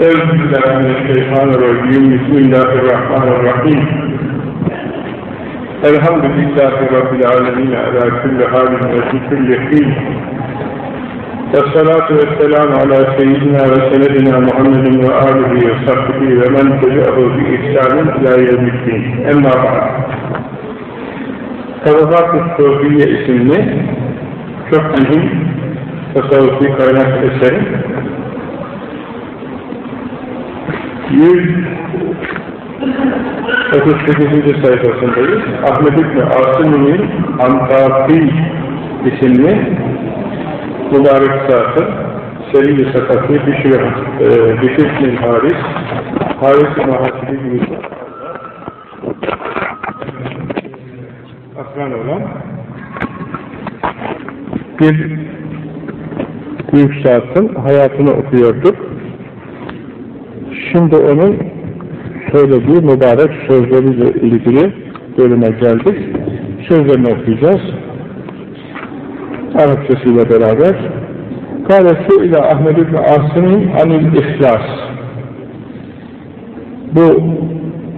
أعوذ بالله من الشيطان الرجيم بسم الله الرحمن الرحيم الحمد لله رب العالمين على كل حال وفي كل حين والصلاة والسلام على سيدنا وسندنا محمد وآله وصحبه ومن تبعه بإحسان إلى يوم الدين أما بعد Tavabat-ı Sofiye isimli çok mühim tasavvufi kaynak eseri 138. sayfasındayız. Ahmet İbni Asım'ın Antaki isimli mübarek zatı Selim-i Sakatı Bişir, e, Bişir Haris Haris-i Mahasibi gibi akran olan bir büyük zatın hayatını okuyorduk. Şimdi onun söylediği mübarek sözleriyle ilgili bölüme geldik. Sözlerini okuyacağız. Arapçasıyla beraber. Kâle ile Ahmed İbni Asım'ın anil ihlas. Bu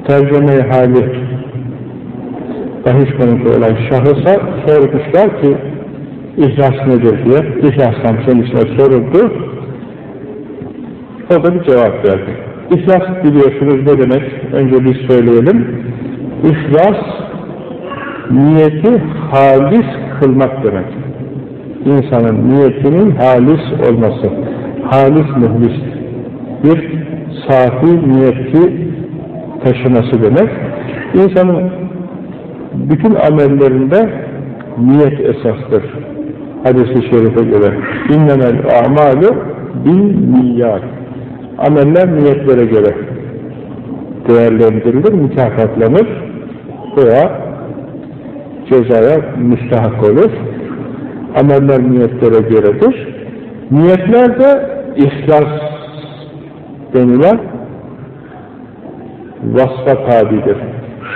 tercüme hali bahis konusu olan şahısa sormuşlar ki ihlas nedir diye. İhlastan kendisine soruldu. O da bir cevap verdi. İhlas biliyorsunuz ne demek? Önce biz söyleyelim. İhlas, niyeti halis kılmak demek. İnsanın niyetinin halis olması. Halis muhlis. Bir safi niyeti taşıması demek. İnsanın bütün amellerinde niyet esastır. Hadis-i şerife göre. İnnemel a'malu bin niyat. Ameller niyetlere göre değerlendirilir, mükafatlanır veya cezaya müstahak olur. Ameller niyetlere göredir. Niyetler de ihlas denilen vasfa tabidir.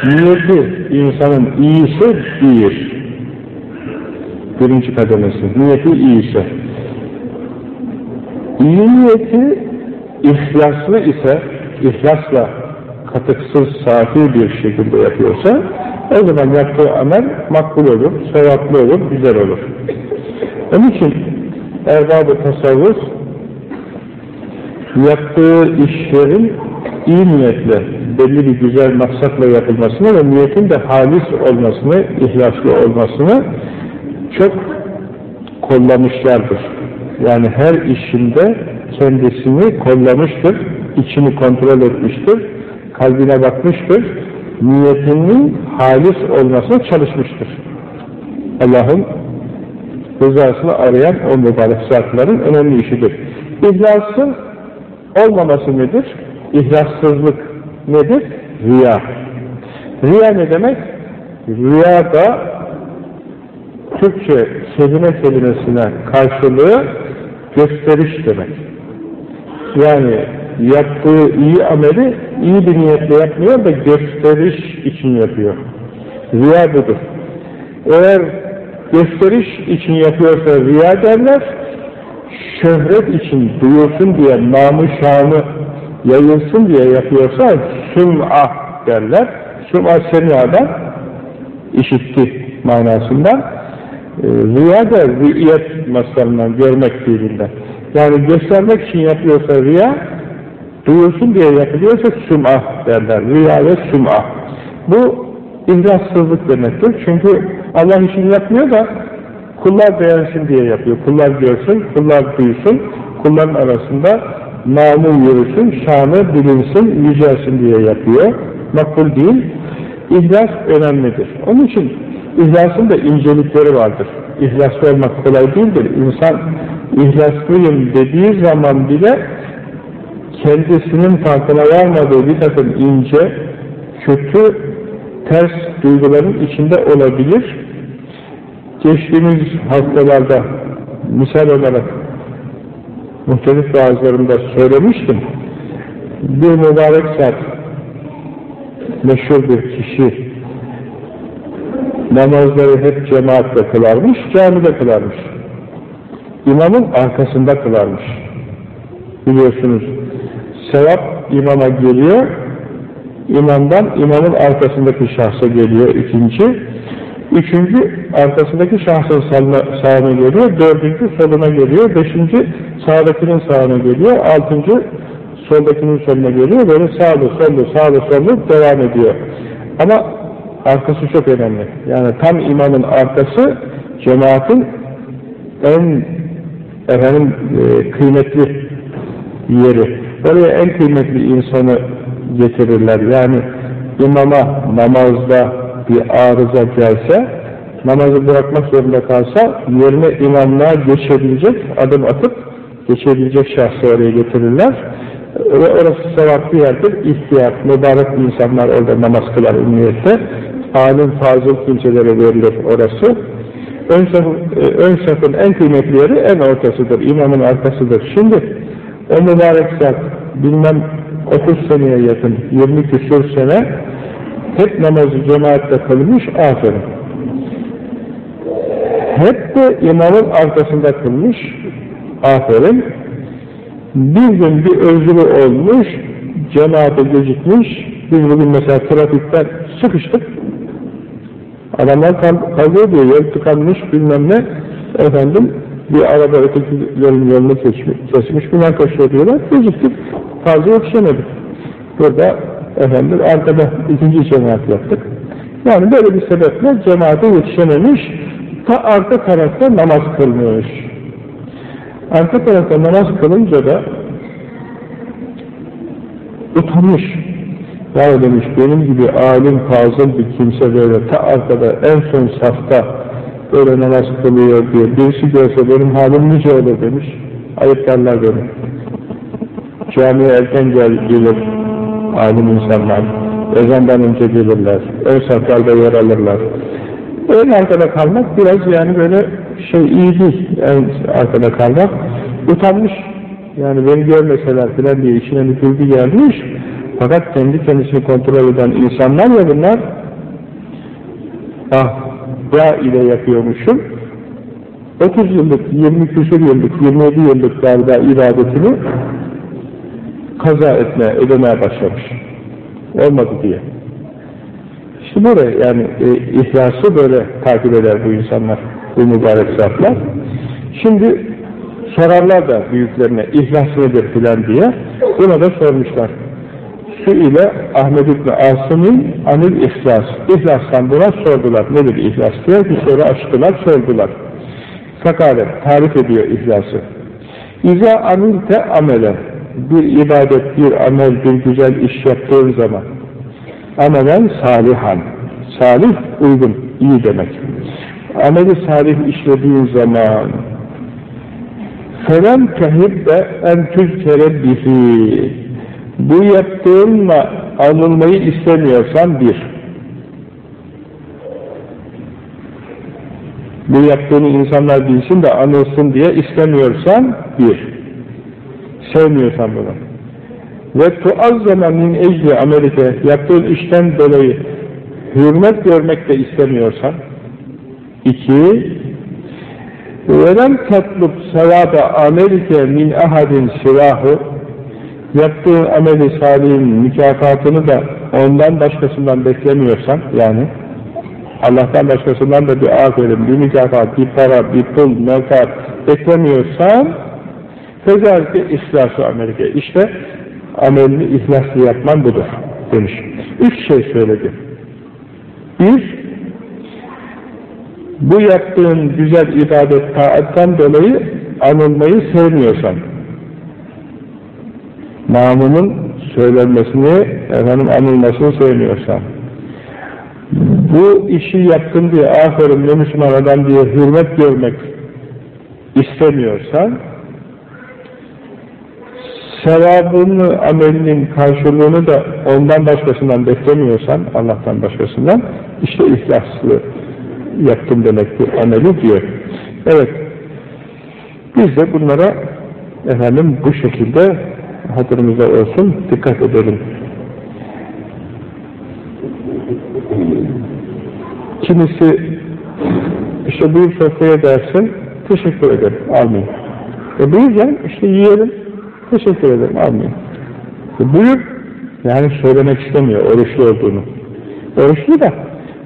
Niyeti insanın iyisi bir. Birinci kademesi. Niyeti iyisi. İyi niyeti ihlaslı ise, ihlasla katıksız, safi bir şekilde yapıyorsa, o zaman yaptığı amel makbul olur, sevaplı olur, güzel olur. Onun için erbab-ı tasavvuf yaptığı işlerin iyi niyetle, belli bir güzel maksatla yapılmasını ve niyetin de halis olmasını, ihlaslı olmasını çok kollamışlardır. Yani her işinde kendisini kollamıştır, içini kontrol etmiştir, kalbine bakmıştır, niyetinin halis olmasına çalışmıştır. Allah'ın rızasını arayan o mübarek zatların önemli işidir. İhlasın olmaması nedir? İhlassızlık nedir? Riya. Riya ne demek? Riya da Türkçe kelime kelimesine karşılığı gösteriş demek. Yani yaptığı iyi ameli iyi bir niyetle yapmıyor da gösteriş için yapıyor. Riya budur. Eğer gösteriş için yapıyorsa riya derler, şöhret için duyulsun diye, namı şanı yayılsın diye yapıyorsa süm'a derler. Süm'a semyadan işitti manasından. E, riya da rü'yet masalından, görmek fiilinden. Yani göstermek için yapıyorsa riya, duyulsun diye yapılıyorsa süm'a derler. Riya ve süm'a. Bu ihlassızlık demektir. Çünkü Allah için yapmıyor da kullar beğensin diye yapıyor. Kullar görsün, kullar duysun, kulların arasında namı yürüsün, şanı bilinsin, yücelsin diye yapıyor. Makbul değil. İhlas önemlidir. Onun için ihlasın da incelikleri vardır. İhlaslı olmak kolay değildir. İnsan ihlaslıyım dediği zaman bile kendisinin farkına varmadığı bir takım ince, kötü, ters duyguların içinde olabilir. Geçtiğimiz haftalarda misal olarak muhtelif vaazlarımda söylemiştim. Bir mübarek zat, meşhur bir kişi, namazları hep cemaatle kılarmış, camide kılarmış. İmamın arkasında kılarmış. Biliyorsunuz, Sevap imama geliyor, imamdan imamın arkasındaki şahsa geliyor ikinci, üçüncü arkasındaki şahsın sağına, geliyor, dördüncü soluna geliyor, beşinci sağdakinin sağına geliyor, altıncı soldakinin soluna geliyor, böyle sağlı sollu sağlı sollu devam ediyor. Ama arkası çok önemli. Yani tam imamın arkası cemaatin en efendim e, kıymetli yeri. Oraya en kıymetli insanı getirirler. Yani imama namazda bir arıza gelse, namazı bırakmak zorunda kalsa, yerine imamlığa geçebilecek, adım atıp geçebilecek şahsı oraya getirirler. Ve orası sevaplı yerdir. İhtiyar, mübarek insanlar orada namaz kılar ümmiyette. Alim, fazıl kimselere verilir orası. Ön safın, ön safın en kıymetli yeri en ortasıdır, imamın arkasıdır. Şimdi o mübarek zat bilmem 30 seneye yakın, 20 küsur sene hep namazı cemaatle kılmış, aferin. Hep de imamın arkasında kılmış, aferin. Bir gün bir özrü olmuş, cemaate gecikmiş, biz bugün mesela trafikten sıkıştık, adamlar kavga diyor, yol tıkanmış bilmem ne, efendim, bir araba ötekilerin yolunu kesmiş, kesmiş münakaşa diyorlar, geciktik, fazla yetişemedik. Burada efendim arkada ikinci cemaat yaptık. Yani böyle bir sebeple cemaate yetişememiş, ta arka tarafta namaz kılmıyormuş. Arka tarafta namaz kılınca da utanmış. Ya demiş benim gibi alim, fazıl bir kimse böyle ta arkada en son safta böyle namaz kılıyor diye birisi görse benim halim nice olur demiş. Ayıplarlar beni. Camiye erken gel, gelir alim insanlar. Ezandan önce gelirler. Ön saflarda yer alırlar. En arkada kalmak biraz yani böyle şey iyi değil. En arkada kalmak. Utanmış. Yani beni görmeseler filan diye içine bir gelmiş. Fakat kendi kendisini kontrol eden insanlar ya bunlar ah ya ile yapıyormuşum 30 yıllık, 20 küsur yıllık, 27 yıllık galiba ibadetini kaza etme, ödemeye başlamış. Olmadı diye. İşte böyle yani e, ihlası böyle takip eder bu insanlar, bu mübarek zatlar. Şimdi sorarlar da büyüklerine ihlas nedir filan diye. Buna da sormuşlar Şu ile Ahmed İbni Asım'ın anil ihlas. İhlastan buna sordular. Nedir ihlas diye bir soru açtılar, sordular. Fakale tarif ediyor ihlası. İza amilte amele bir ibadet, bir amel, bir güzel iş yaptığın zaman amelen salihan salih, uygun, iyi demek. Ameli salih işlediğin zaman فَلَمْ تَهِبَّ اَنْ تُذْكَرَ bihi bu yaptığınla anılmayı istemiyorsan bir. Bu yaptığını insanlar bilsin de anılsın diye istemiyorsan bir. Sevmiyorsan bunu. Ve tuazzama min ecli Amerika yaptığın işten dolayı hürmet görmek de istemiyorsan iki velem tatlub sevada Amerika min ahadin silahı yaptığı ameli salihin mükafatını da ondan başkasından beklemiyorsan yani Allah'tan başkasından da bir aferin, bir mükafat, bir para, bir pul, menfaat beklemiyorsan Fezalike ihlası Amerika. İşte amelini ihlaslı yapman budur demiş. Üç şey söyledi. Bir, bu yaptığın güzel ibadet taattan dolayı anılmayı sevmiyorsan, namının söylenmesini, efendim anılmasını sevmiyorsan, bu işi yaptın diye aferin ne Müslüman diye hürmet görmek istemiyorsan, sevabını, amelinin karşılığını da ondan başkasından beklemiyorsan, Allah'tan başkasından, işte ihlaslı yaptım demektir ameli diyor. Evet, biz de bunlara efendim bu şekilde hatırımızda olsun, dikkat edelim. Kimisi işte buyur sofraya dersin, teşekkür ederim, almayın. E buyur işte yiyelim, Teşekkür ederim, almayın. E, buyur. Yani söylemek istemiyor oruçlu olduğunu. Oruçlu da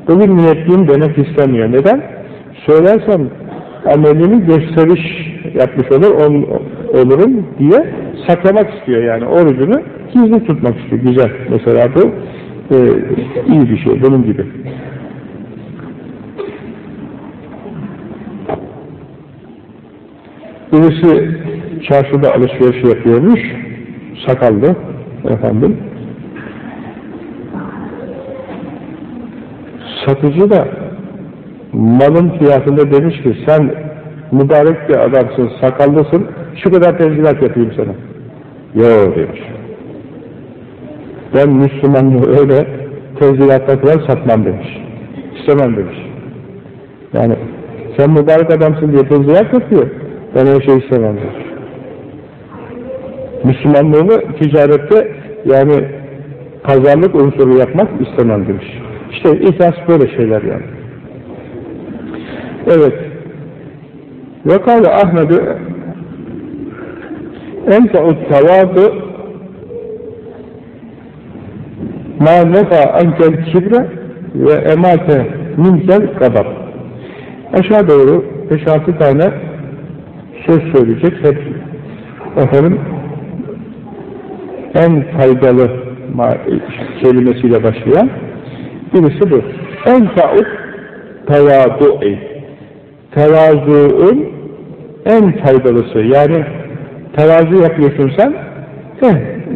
bugün niyetliyim demek istemiyor. Neden? Söylersem amelini gösteriş yapmış olur, ol, olurum diye saklamak istiyor yani orucunu gizli tutmak istiyor. Güzel. Mesela bu e, iyi bir şey. Bunun gibi. Birisi çarşıda alışveriş yapıyormuş. Sakallı efendim. Satıcı da malın fiyatında demiş ki sen mübarek bir adamsın, sakallısın, şu kadar tenzilat yapayım sana. Yo demiş. Ben Müslümanlığı öyle tenzilatla falan satmam demiş. İstemem demiş. Yani sen mübarek adamsın diye tenzilat yapıyor. Ben öyle şey istemem demiş. Müslümanlığını ticarette yani pazarlık unsuru yapmak istemem demiş. İşte ihlas böyle şeyler yani. Evet. Ve kâle Ahmet'ü enfe'ut tevâdı ma nefa ankel kibre ve emate minkel gadab. Aşağı doğru 5-6 tane söz söyleyecek. Hep efendim en faydalı kelimesiyle başlayan birisi bu. En fa'ut tevadu'i tevazuun en faydalısı. Yani Tevazu yapıyorsun sen, heh,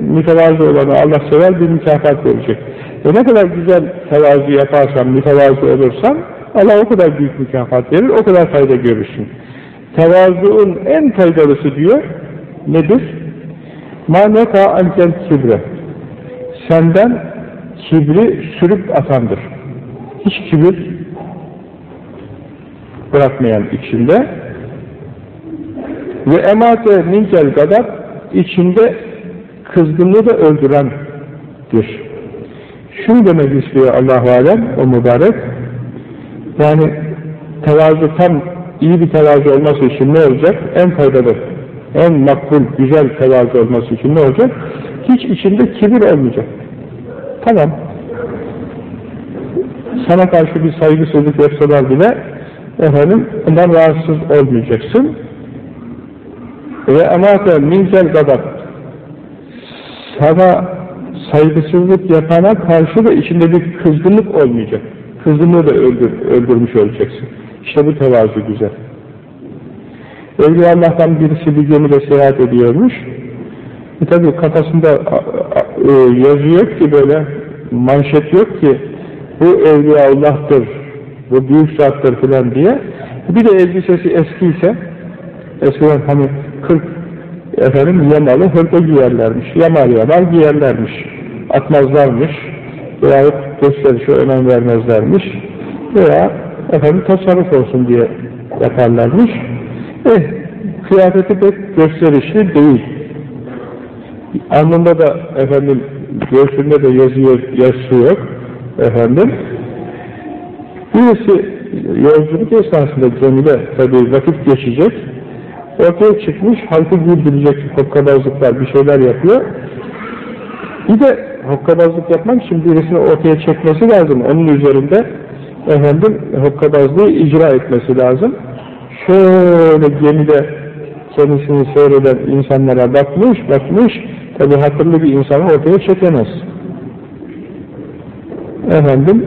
mütevazı olanı Allah sever bir mükafat verecek. Ve ne kadar güzel tevazu yaparsan, mütevazı olursan, Allah o kadar büyük mükafat verir, o kadar fayda görürsün. Tevazuun en faydalısı diyor, nedir? Maneka anken kibre. Senden kibri sürüp atandır. Hiç kibir bırakmayan içinde ve emate minkel kadar içinde kızgınlığı da öldürendir. Şunu demek istiyor Allah-u Alem, o mübarek, yani tevazu tam iyi bir tevazu olması için ne olacak? En faydalı, en makbul, güzel tevazu olması için ne olacak? Hiç içinde kibir olmayacak. Tamam. Sana karşı bir saygısızlık yapsalar bile efendim ondan rahatsız olmayacaksın. Ve emate minzel gadab sana saygısızlık yapana karşı da içinde bir kızgınlık olmayacak. Kızgınlığı da öldür, öldürmüş olacaksın. İşte bu tevazu güzel. Evliya Allah'tan birisi bir gemide seyahat ediyormuş. E tabi kafasında e, yazı yok ki böyle manşet yok ki bu Evliya Allah'tır, bu büyük zattır filan diye. Bir de elbisesi eskiyse eskiden hani 40 efendim yamalı hırka giyerlermiş. Yamal yamal giyerlermiş. Atmazlarmış. Veyahut gösterişe önem vermezlermiş. Veya efendim tasarruf olsun diye yaparlarmış. Eh, kıyafeti pek gösterişli değil. Alnında da efendim göğsünde de yazıyor, yazısı yok. Efendim. Birisi yolculuk esnasında gemide tabi vakit geçecek. Ortaya çıkmış, halkı güldürecek hokkabazlıklar, bir şeyler yapıyor. Bir de hokkabazlık yapmak için birisini ortaya çekmesi lazım. Onun üzerinde efendim hokkabazlığı icra etmesi lazım. Şöyle gemide kendisini seyreden insanlara bakmış, bakmış, tabi hatırlı bir insanı ortaya çekemez. Efendim,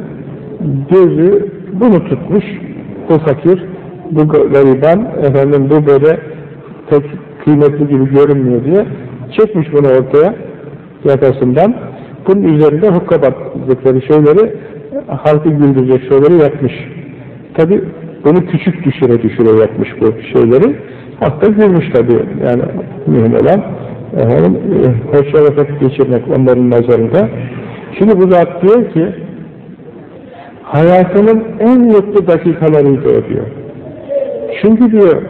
gözü bunu tutmuş, bu fakir, bu gariban, efendim bu böyle pek kıymetli gibi görünmüyor diye çekmiş bunu ortaya yakasından. Bunun üzerinde hukkabatlıkları şeyleri halkı güldürecek şeyleri yapmış. Tabi bunu küçük düşüre düşüre yapmış bu şeyleri. Hatta gülmüş tabi. Yani mühim olan efendim, e, hoşça vakit geçirmek onların nazarında. Şimdi bu zat diyor ki hayatının en mutlu dakikalarıydı o diyor. Çünkü diyor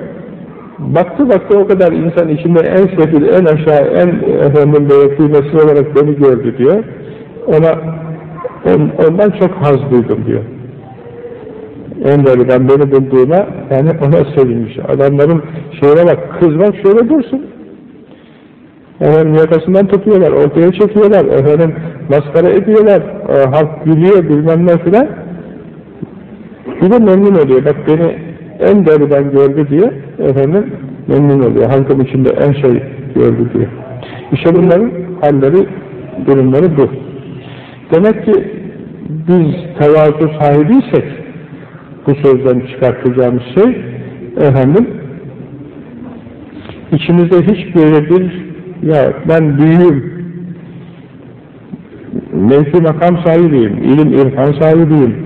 baktı baktı o kadar insan içinde en sefil, en aşağı, en efendim böyle kıymetli olarak beni gördü diyor. Ona on, ondan çok haz duydum diyor. En ben beni bulduğuna yani ona sevinmiş. Adamların şeyine bak, kızmak şöyle dursun. Efendim yakasından tutuyorlar, ortaya çekiyorlar, efendim maskara ediyorlar, e, halk gülüyor bilmem ne filan. Bir de memnun oluyor. Bak beni en deriden gördü diye efendim memnun oluyor. Halkın içinde en şey gördü diye. İşte bunların halleri, durumları bu. Demek ki biz tevazu sahibiysek bu sözden çıkartacağımız şey efendim içimizde hiç böyle bir ya ben büyüğüm mevki makam sahibiyim, ilim irfan sahibiyim,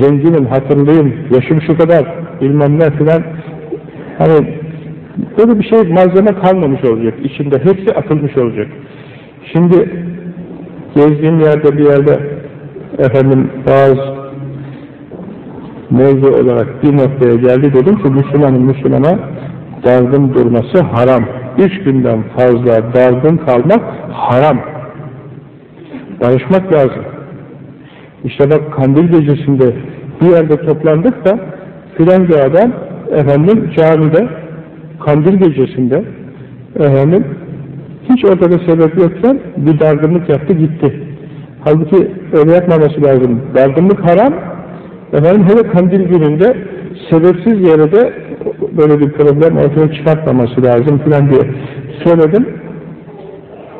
zenginim, hatırlıyım, yaşım şu kadar, bilmem ne filan hani böyle bir şey malzeme kalmamış olacak içinde, hepsi atılmış olacak. Şimdi gezdiğim yerde bir yerde efendim bazı mevzu olarak bir noktaya geldi dedim ki Müslümanın Müslümana dargın durması haram. Üç günden fazla dargın kalmak haram. Barışmak lazım. İşte bak kandil gecesinde bir yerde toplandık da filan bir adam efendim camide kandil gecesinde efendim hiç ortada sebep yokken bir dargınlık yaptı gitti. Halbuki öyle yapmaması lazım. Dargınlık haram. Efendim hele kandil gününde sebepsiz yere de böyle bir problem ortaya çıkartmaması lazım filan diye söyledim.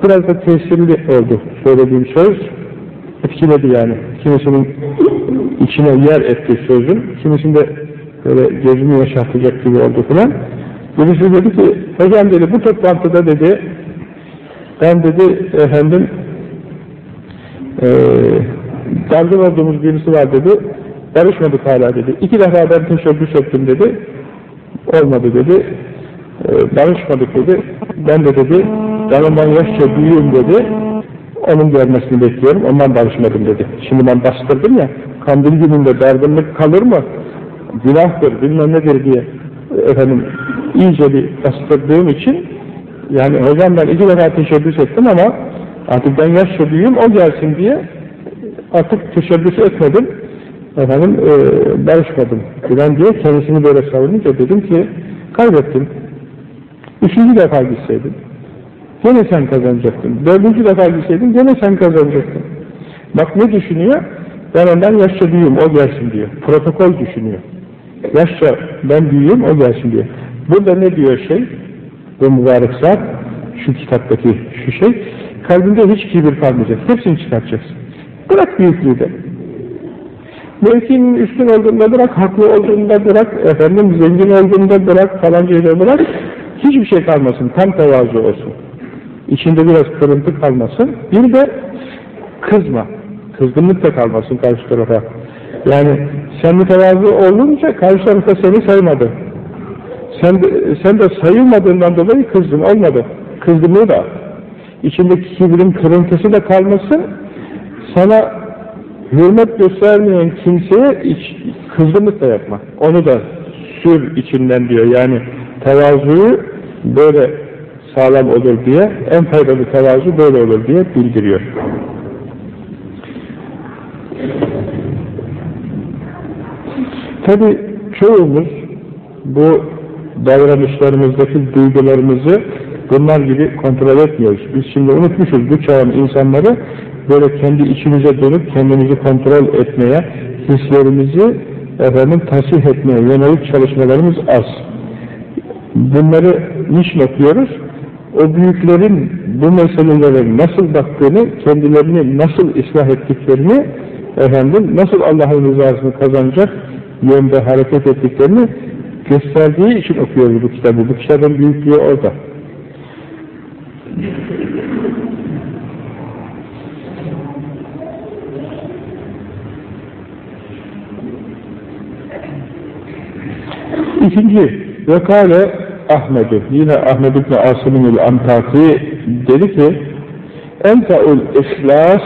Biraz da tesirli oldu söylediğim söz. Etkiledi yani. Kimisinin içine yer etti sözün. Kimisinde böyle gözümü yaşartacak gibi oldu filan. Birisi dedi ki, hocam dedi bu toplantıda dedi, ben dedi efendim e, dargın olduğumuz birisi var dedi, barışmadık hala dedi. İki defa ben teşebbüs ettim dedi, olmadı dedi, e, barışmadık dedi. Ben de dedi, yanımdan yaşça büyüğüm dedi, onun görmesini bekliyorum, ondan barışmadım dedi. Şimdi ben bastırdım ya, kandil gününde dargınlık kalır mı? Günahtır, bilmem nedir diye efendim iyice bir bastırdığım için yani hocam ben iki defa teşebbüs ettim ama artık ben büyüğüm o gelsin diye artık teşebbüs etmedim. Efendim e, barışmadım filan diye kendisini böyle savununca dedim ki kaybettim. Üçüncü defa gitseydin gene sen kazanacaktın. Dördüncü defa gitseydin gene sen kazanacaktın. Bak ne düşünüyor? Ben ondan büyüğüm o gelsin. diyor. Protokol düşünüyor yaşça ben büyüğüm o gelsin diyor burada ne diyor şey bu mübarek zat şu kitaptaki şu şey kalbinde hiç kibir kalmayacak hepsini çıkartacaksın bırak büyüklüğü de mevkinin üstün olduğunda bırak, haklı olduğunda bırak, efendim zengin olduğunda bırak, falancayı da bırak, hiçbir şey kalmasın, tam tevazu olsun. İçinde biraz kırıntı kalmasın. Bir de kızma, kızgınlık da kalmasın karşı tarafa. Yani sen mütevazı olunca karşı tarafta seni saymadı. Sen sen de sayılmadığından dolayı kızdın, olmadı. Kızgınlığı da. İçindeki kibrin kırıntısı da kalmasın. Sana hürmet göstermeyen kimseye iç, da yapma. Onu da sür içinden diyor. Yani tevazuyu böyle sağlam olur diye, en faydalı tevazu böyle olur diye bildiriyor. Tabi çoğumuz bu davranışlarımızdaki duygularımızı bunlar gibi kontrol etmiyoruz. Biz şimdi unutmuşuz bu çağın insanları böyle kendi içimize dönüp kendimizi kontrol etmeye, hislerimizi efendim tasih etmeye yönelik çalışmalarımız az. Bunları niçin okuyoruz? O büyüklerin bu meselelere nasıl baktığını, kendilerini nasıl ıslah ettiklerini, efendim nasıl Allah'ın rızasını kazanacak yönde hareket ettiklerini gösterdiği için okuyoruz bu kitabı. Bu kitabın büyüklüğü orada. İkinci, vekale Ahmet'ü, yine Ahmed İbni Asım'ın Antaki dedi ki, Enta'ul ihlas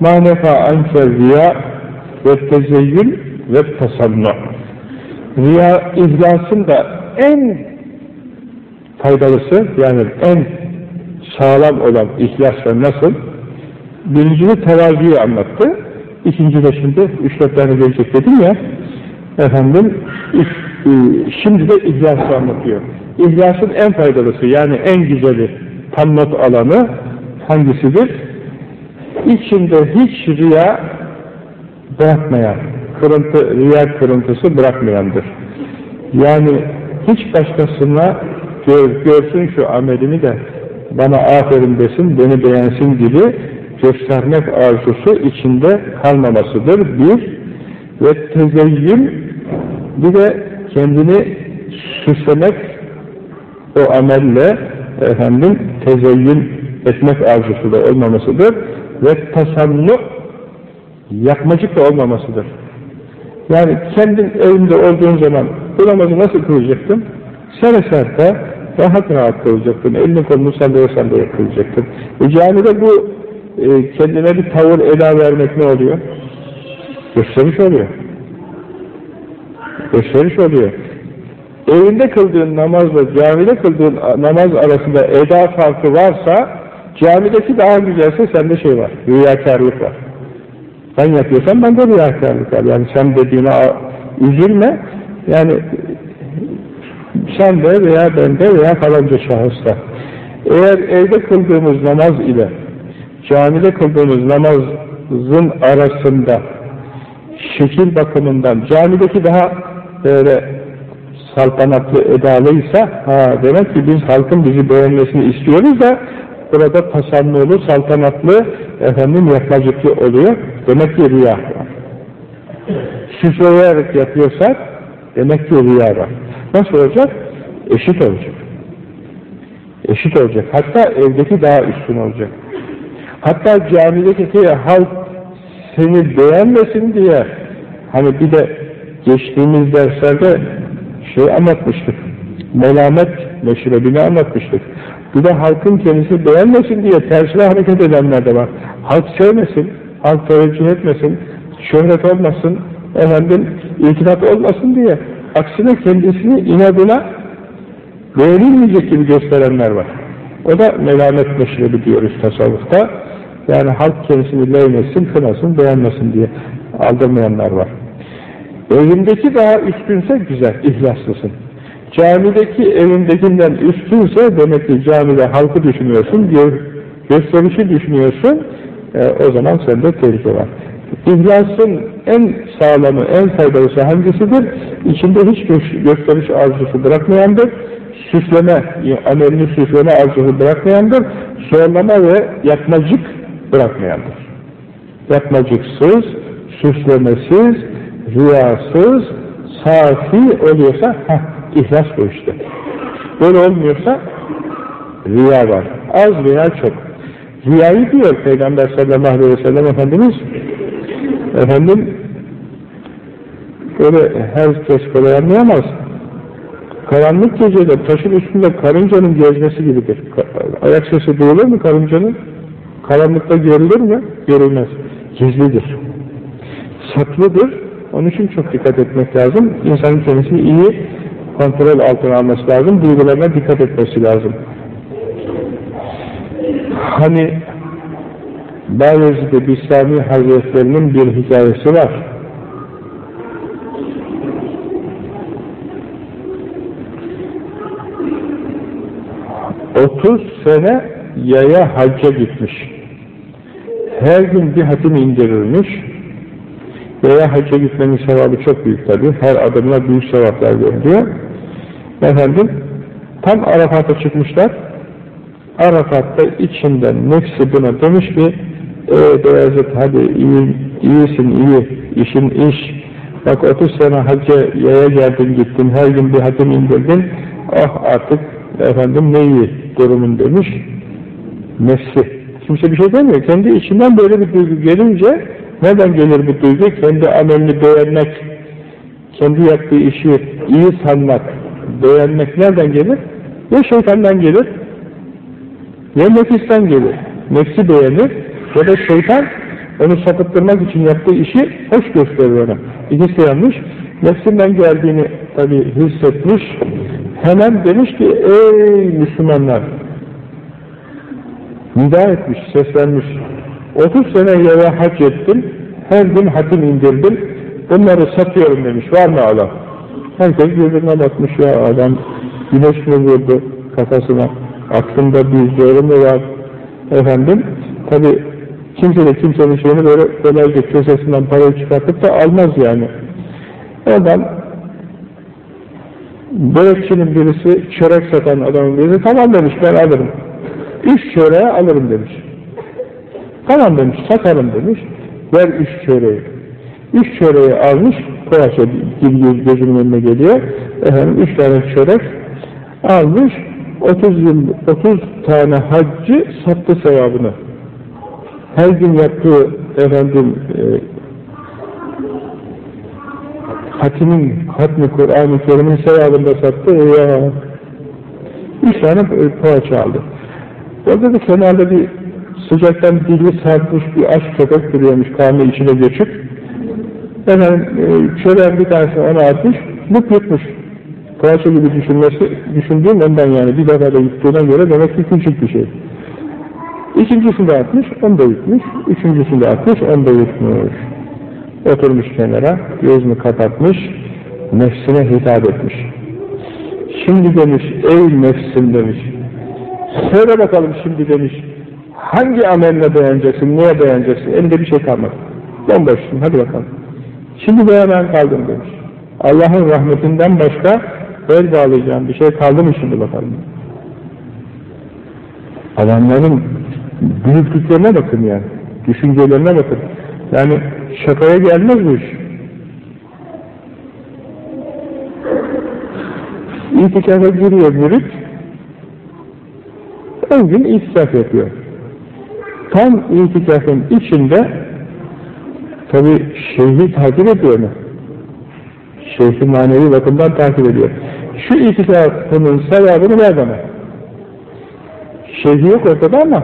ma nefa anke riya ve tezeyyün ve tasannu. Riya, ihlasın da en faydalısı, yani en sağlam olan ihlasla nasıl? Birincini tevaziyi anlattı. İkinci de şimdi üç dört tane gelecek dedim ya, efendim, şimdi de ihlası anlatıyor. İhlasın en faydalısı, yani en güzeli, tam not alanı hangisidir? İçinde hiç riya bırakmayan, kırıntı, riya kırıntısı bırakmayandır. Yani hiç başkasına gör, görsün şu amelini de bana aferin desin, beni beğensin gibi göstermek arzusu içinde kalmamasıdır. Bir, ve tezeyyün bir de kendini süslemek o amelle efendim tezeyyün etmek arzusu da olmamasıdır ve tasannu yapmacık da olmamasıdır. Yani kendin evinde olduğun zaman bu namazı nasıl kılacaktın? Sere serte, rahat rahat kılacaktın. Elini kolunu sallaya sallaya kılacaktın. E camide bu e, kendine bir tavır eda vermek ne oluyor? Gösteriş oluyor. Gösteriş oluyor. Evinde kıldığın namazla camide kıldığın namaz arasında eda farkı varsa camideki daha güzelse sende şey var, riyakarlık var. Sen yapıyorsan bende riyakarlık var. Yani sen dediğine üzülme. Yani sen de veya bende veya falanca şahısta. Eğer evde kıldığımız namaz ile camide kıldığımız namazın arasında şekil bakımından camideki daha böyle saltanatlı edalıysa ha demek ki biz halkın bizi beğenmesini istiyoruz da burada tasannulu, saltanatlı efendim yapmacıklı oluyor. Demek ki rüya var. Süsleyerek yapıyorsak demek ki rüya var. Nasıl olacak? Eşit olacak. Eşit olacak. Hatta evdeki daha üstün olacak. Hatta camideki halk seni beğenmesin diye hani bir de geçtiğimiz derslerde şey anlatmıştık. Melamet meşrebini anlatmıştık. Bir de halkın kendisi beğenmesin diye tersine hareket edenler de var. Halk sevmesin, halk teveccüh etmesin, şöhret olmasın, efendim iltifat olmasın diye aksine kendisini inadına beğenilmeyecek gibi gösterenler var. O da melamet meşrebi diyoruz tasavvufta. Yani halk kendisini levmesin, kınasın, beğenmesin diye aldırmayanlar var. Evindeki daha üstünse güzel, ihlaslısın. Camideki evindekinden üstünse demek ki camide halkı düşünüyorsun, gö gösterişi düşünüyorsun, e, o zaman sende tehlike var. İhlasın en sağlamı, en faydalısı hangisidir? İçinde hiç gö gösteriş arzusu bırakmayandır, süsleme, amelini süsleme arzusu bırakmayandır, zorlama ve yapmacık bırakmayandır. Yapmacıksız, süslemesiz, rüyasız, safi oluyorsa, heh, ihlas bu işte. Böyle olmuyorsa, rüya var. Az veya çok. Rüyayı diyor Peygamber sallallahu aleyhi ve sellem Efendimiz, efendim, böyle herkes kolay anlayamaz. Karanlık gecede taşın üstünde karıncanın gezmesi gibidir. Ayak sesi duyulur mu karıncanın? Karanlıkta görülür mü? Görülmez. Gizlidir. Saklıdır. Onun için çok dikkat etmek lazım. İnsanın kendisini iyi kontrol altına alması lazım. Duygularına dikkat etmesi lazım. Hani Bayezid-i Bistami Hazretlerinin bir hikayesi var. Otuz sene yaya hacca gitmiş. Her gün bir hatim indirilmiş. Yaya hacca gitmenin sevabı çok büyük tabi. Her adımına büyük sevaplar veriliyor. Efendim, tam Arafat'a çıkmışlar. Arafat'ta içinden nefsi buna demiş ki Ey Beyazıt hadi iyi, iyisin iyi, işin iş. Bak 30 sene hacca yaya geldin gittin, her gün bir hatim indirdin. Oh artık efendim ne iyi durumun demiş. Nefsi. Kimse bir şey demiyor. Kendi içinden böyle bir duygu gelince neden gelir bu duygu? Kendi amelini beğenmek, kendi yaptığı işi iyi sanmak, beğenmek nereden gelir? Ya şeytandan gelir, ya nefisten gelir. Nefsi beğenir ya da şeytan onu sapıttırmak için yaptığı işi hoş gösterir ona. İkisi yanlış. Nefsinden geldiğini tabi hissetmiş. Hemen demiş ki ey Müslümanlar nida etmiş, seslenmiş. 30 sene yere hac ettim, her gün hatim indirdim, bunları satıyorum demiş, var mı Allah? Herkes birbirine bakmış ya adam, güneş mi vurdu kafasına, aklında bir zoru mu var? Efendim tabi kimse de kimsenin şeyini böyle kolayca kösesinden parayı çıkartıp da almaz yani. Oradan börekçinin birisi çörek satan adamın birisi tamam demiş ben alırım. Üç çöreğe alırım demiş. Tamam demiş satarım demiş. Ver üç çöreği üç çöreği almış poğaça gibi gözümün önüne geliyor. Efendim üç tane çörek almış 30 yıl 30 tane haccı sattı sevabını. Her gün yaptığı efendim e, hatimin hatmi Kur'an-ı Kerim'in sevabında sattı. Ya üç tane poğaça aldı. Orada da kenarda bir sıcaktan dili sarkmış bir aç köpek duruyormuş karnı içine geçip efendim e, çöreğin bir tanesi ona atmışlıp yutmuş poğaça gibi düşünmesi düşündüğüm ondan yani bir defa da yuttuğuna göre demek ki küçük bir şey İkincisini de atmış, onu da yutmuş. Üçüncüsünü de atmış, onu da yutmuş. Oturmuş kenara, gözünü kapatmış, nefsine hitap etmiş. Şimdi demiş, ey nefsim demiş, söyle bakalım şimdi demiş, hangi ameline beğeneceksin, neye beğeneceksin, elinde bir şey kalmadı. Bomboşsun, hadi bakalım. Şimdi beğenen kaldım demiş. Allah'ın rahmetinden başka bel bağlayacağım bir şey kaldı mı şimdi bakalım. Adamların büyüklüklerine bakın yani. Düşüncelerine bakın. Yani şakaya gelmez bu iş. İtikafa giriyor mürit, ön gün itikaf yapıyor. Tam itikafın içinde tabi şeyhi takip ediyor mu? Şeyhi manevi bakımdan takip ediyor. Şu itikafının sevabını ver bana. Şeyhi yok ortada ama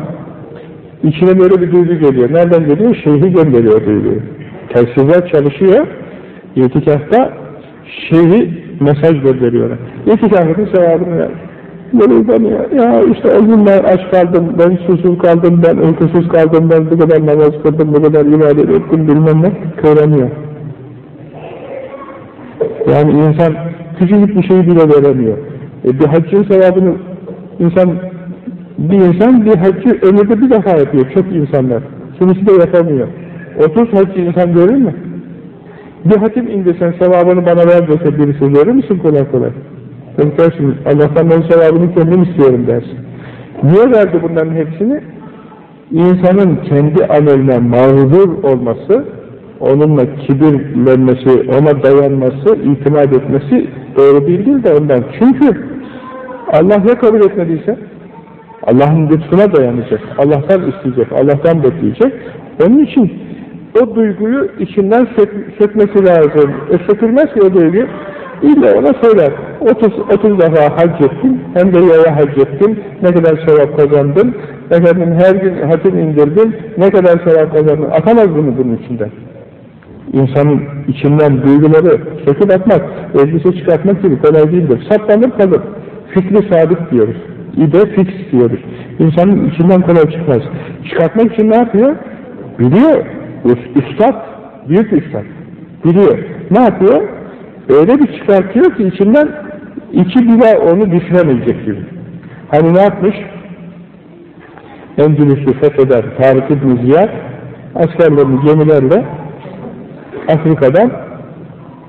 İçine böyle bir duygu geliyor. Nereden geliyor? Şeyhi gönderiyor duyguyu. Telsizler çalışıyor. İtikafta şeyhi mesaj gönderiyorlar. İtikafın sevabını ver. Ben ya, işte o gün ben aç kaldım, ben susuz kaldım, ben uykusuz kaldım, ben bu kadar namaz kıldım, bu kadar ibadet ettim bilmem ne, kıvranıyor. Yani insan küçücük bir şeyi bile veremiyor. E bir haccın sevabını insan bir insan bir haccı ömürde bir defa yapıyor, çok insanlar. Kimisi de yapamıyor. 30 haccı insan görür mü? Bir hatim indirsen sevabını bana ver dese birisi verir misin kolay kolay? Dersin, Allah'tan ben sevabını kendim istiyorum dersin. Niye verdi bunların hepsini? İnsanın kendi ameline mağdur olması, onunla kibirlenmesi, ona dayanması, itimat etmesi doğru değil de ondan. Çünkü Allah ya kabul etmediyse, Allah'ın lütfuna dayanacak, Allah'tan isteyecek, Allah'tan bekleyecek. Onun için o duyguyu içinden sök, sökmesi lazım. E sökülmez ki o duygu, illa ona söyler. 30, 30 defa hac ettim, hem de yaya hac ettim, ne kadar sevap kazandım, efendim her gün hatim indirdim, ne kadar sevap kazandım. Atamaz bunu bunun içinden. İnsanın içinden duyguları söküp atmak, elbise çıkartmak gibi kolay değildir. Saplanır kalır. Fikri sabit diyoruz ide fix diyoruz. İnsanın içinden kolay çıkmaz. Çıkartmak için ne yapıyor? Biliyor. Üstad, büyük üstad. Biliyor. Ne yapıyor? Öyle bir çıkartıyor ki içinden iki bile onu düşünemeyecek gibi. Hani ne yapmış? Endülüs'ü fetheden Tarık İbn Ziyad askerlerini gemilerle Afrika'dan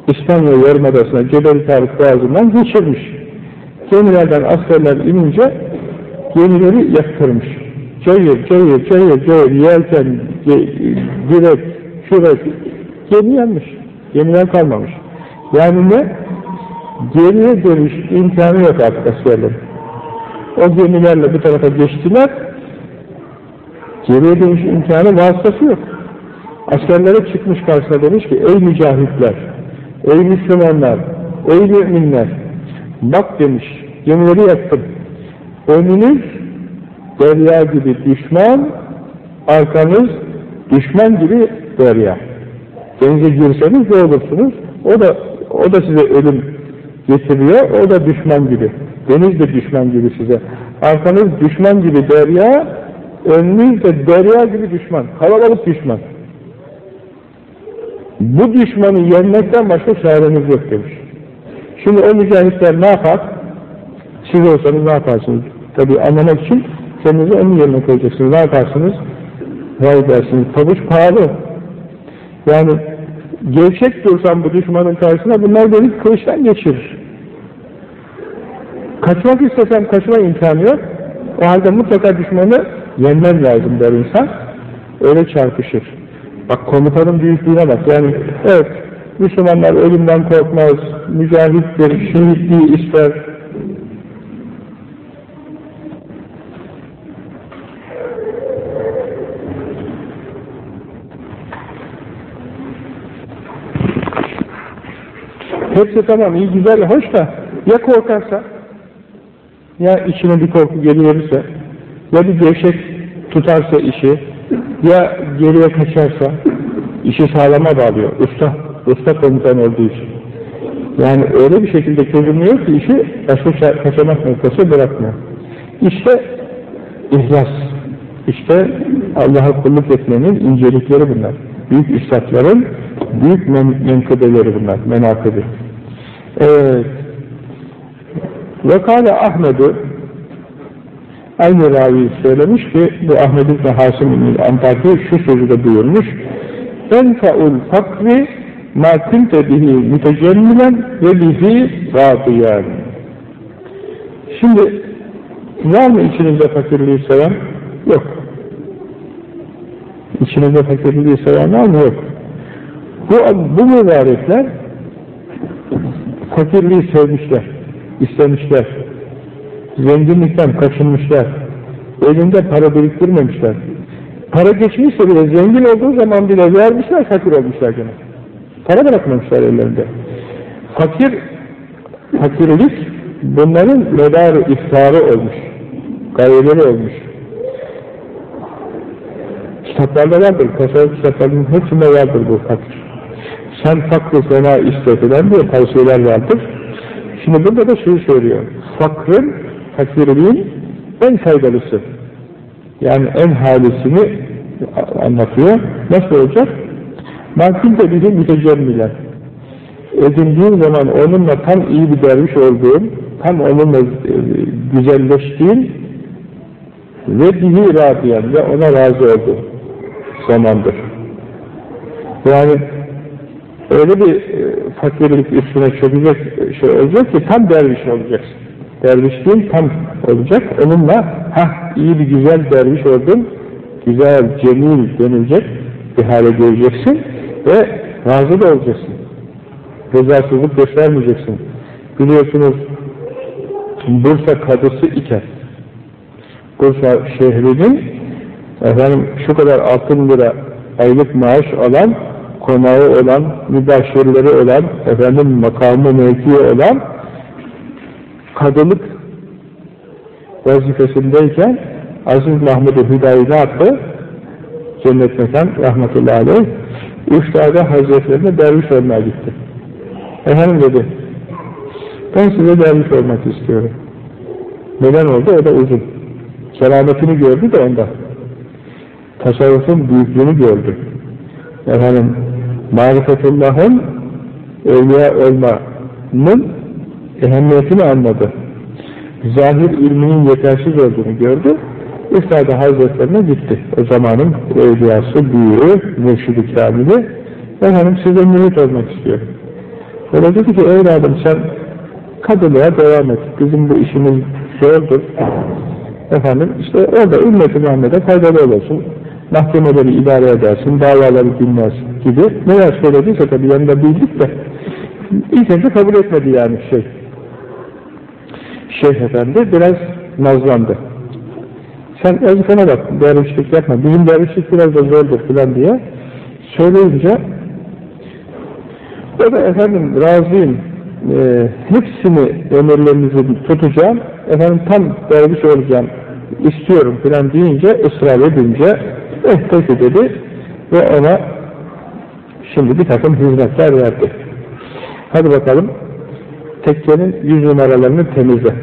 İspanya Yarımadası'na Cebeli Tarık Boğazı'ndan geçirmiş. Gemilerden askerler inince gemileri yaktırmış. Cayır, cayır, cayır, cayır, yelken, direk, şurek, gemi yanmış. Gemiler kalmamış. Yani ne? Geriye dönüş imkanı yok artık askerlerin. O gemilerle bu tarafa geçtiler, geriye dönüş imkanı vasıtası yok. Askerlere çıkmış karşısına demiş ki, ey mücahitler, ey Müslümanlar, ey müminler, Bak demiş, gemileri yaktım. Önünüz derya gibi düşman, arkanız düşman gibi derya. Denize girseniz ne olursunuz? O da, o da size ölüm getiriyor, o da düşman gibi. Deniz de düşman gibi size. Arkanız düşman gibi derya, önünüz de derya gibi düşman. Kalabalık düşman. Bu düşmanı yenmekten başka çareniz yok demiş. Şimdi o mücahitler ne yapar? Siz olsanız ne yaparsınız? Tabi anlamak için kendinizi onun yerine koyacaksınız. Ne yaparsınız? Vay dersiniz. Pabuç pahalı. Yani gevşek dursam bu düşmanın karşısına bunlar beni kılıçtan geçirir. Kaçmak istesem kaçma imkanı yok. O halde mutlaka düşmanı yenmem lazım der insan. Öyle çarpışır. Bak komutanın büyüklüğüne bak. Yani evet Müslümanlar ölümden korkmaz, mücahittir, şehitliği ister. Hepsi tamam, iyi, güzel, hoş da ya korkarsa, ya içine bir korku geliverirse, ya bir gevşek tutarsa işi, ya geriye kaçarsa, işi sağlama bağlıyor. Usta, usta komutan olduğu için. Yani öyle bir şekilde çözümlüyor ki işi başka kaçamak noktası bırakmıyor. İşte ihlas, işte Allah'a kulluk etmenin incelikleri bunlar. Büyük üstadların büyük men menkıbeleri bunlar, menakıbı. Evet. Ve kâle Ahmet'ü aynı ravi söylemiş ki bu Ahmed İbni Hasim İbni Antaki şu sözü de buyurmuş enfa'ul fakri ma kunte bihi mütecemmilen ve bihi radiyan şimdi var mı içinizde fakirliği seven? yok içinizde fakirliği seven var mı? yok bu, bu mübarekler fakirliği sevmişler istemişler zenginlikten kaçınmışlar elinde para biriktirmemişler Para geçmişse bile zengin olduğu zaman bile vermişler, fakir olmuşlar gene. Para bırakmamışlar ellerinde. Fakir, fakirlik bunların medar iftarı olmuş. Gayeleri olmuş. Kitaplarda vardır, tasavvuf kitaplarının hepsinde vardır bu fakir. Sen fakri fena istetilen diye tavsiyeler vardır. Şimdi burada da şunu söylüyor. Fakrın, fakirliğin en faydalısı. Yani en halisini anlatıyor. Nasıl olacak? Makul de bizi mütecemmiler. Edindiğin zaman onunla tam iyi bir derviş olduğun, tam onunla e, güzelleştiğin ve bihi radiyen ve ona razı olduğun zamandır. Yani öyle bir e, fakirlik üstüne çökecek şey olacak ki tam derviş olacaksın. Dervişliğin tam olacak. Onunla ha iyi bir güzel derviş oldun, güzel, cemil denilecek bir hale geleceksin ve razı da olacaksın. Rızasızlık göstermeyeceksin. Biliyorsunuz Bursa kadısı iken Bursa şehrinin efendim şu kadar altın lira aylık maaş alan konağı olan, mübaşirleri olan, efendim makamı mevkii olan kadılık vazifesindeyken Aziz Mahmud-u Hüdayi yaptı? Cennet Mekan rahmetullahi aleyh Üstade Hazretlerine derviş olmaya gitti. Efendim dedi ben size derviş olmak istiyorum. Neden oldu? O da uzun. Kerametini gördü de onda. Tasavvufun büyüklüğünü gördü. Efendim marifetullahın evliya olmanın ehemmiyetini anladı. Zahir ilminin yetersiz olduğunu gördü. Üstad Hazretlerine gitti. O zamanın evliyası, büyüğü, mürşidi kamili. Efendim size mürit olmak istiyorum. Öyle dedi ki evladım sen kadılığa devam et. Bizim bu işimiz zordur. Efendim işte orada ümmet-i Muhammed'e faydalı olursun. Mahkemeleri idare edersin, davaları dinlersin gibi. Neler söylediyse tabii yanında bildik de ilk önce kabul etmedi yani şey. Şeyh Efendi biraz nazlandı. Sen vazifene bak, dervişlik yapma. Bizim dervişlik biraz da zordur filan diye söyleyince o da efendim razıyım, e, hepsini emirlerinizi tutacağım, efendim tam derviş olacağım, istiyorum filan deyince, ısrar edince, eh peki dedi ve ona şimdi bir takım hizmetler verdi. Hadi bakalım, tekkenin yüz numaralarını temizle.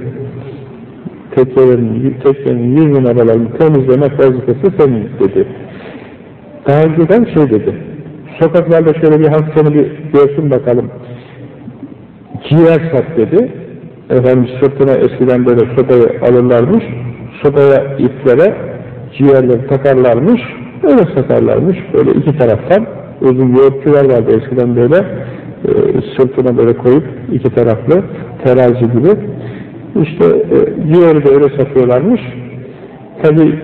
Tekkelerin, tekkenin yüz numaralarını temizlemek vazifesi senin dedi. Daha önceden şey dedi, sokaklarda şöyle bir halk seni bir görsün bakalım, ciğer sat dedi. Efendim sırtına eskiden böyle sopayı alırlarmış, sobaya, iplere ciğerleri takarlarmış, öyle sakarlarmış, böyle iki taraftan uzun yoğurtçular vardı eskiden böyle e, sırtına böyle koyup iki taraflı terazi gibi işte e, ciğeri de öyle satıyorlarmış tabi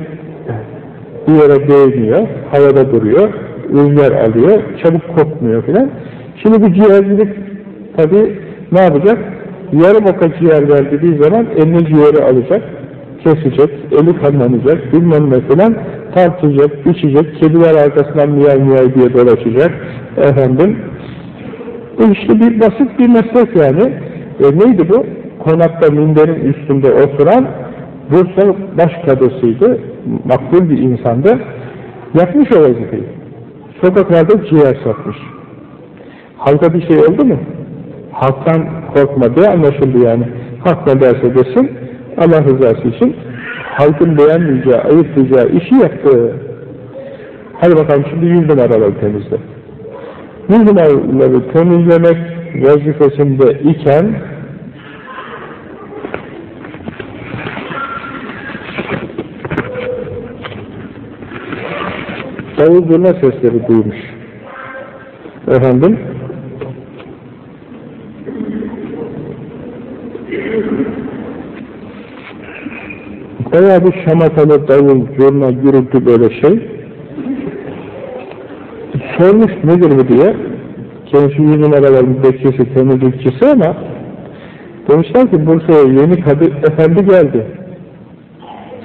bir yere değmiyor, havada duruyor, rüzgar alıyor, çabuk kopmuyor filan. Şimdi bu ciğercilik tabi ne yapacak? Yarım oka ciğer ver dediği zaman eline ciğeri alacak, kesecek, eli kanlanacak, bilmem ne filan tartacak, içecek, kediler arkasından miyav miyav diye dolaşacak, efendim. İşte bir basit bir meslek yani. E neydi bu? Konakta minderin üstünde oturan Bursa başkadısıydı, makbul bir insandı. Yapmış o vazifeyi. Sokaklarda ciğer satmış. Halka bir şey oldu mu? Halktan korkmadığı anlaşıldı yani. Halk ne derse desin, Allah rızası için halkın beğenmeyeceği, ayıplayacağı işi yaptı. Hadi bakalım şimdi yüz numaraları temizle. Yüz numaraları temizlemek vazifesinde iken davul zurna sesleri duymuş. Efendim, bayağı bir şamatalı davul, zurna, gürültü böyle şey. Sormuş nedir bu diye. Kendisi yüz numaraların bekçisi, temizlikçisi ama demişler ki Bursa'ya yeni kadı efendi geldi.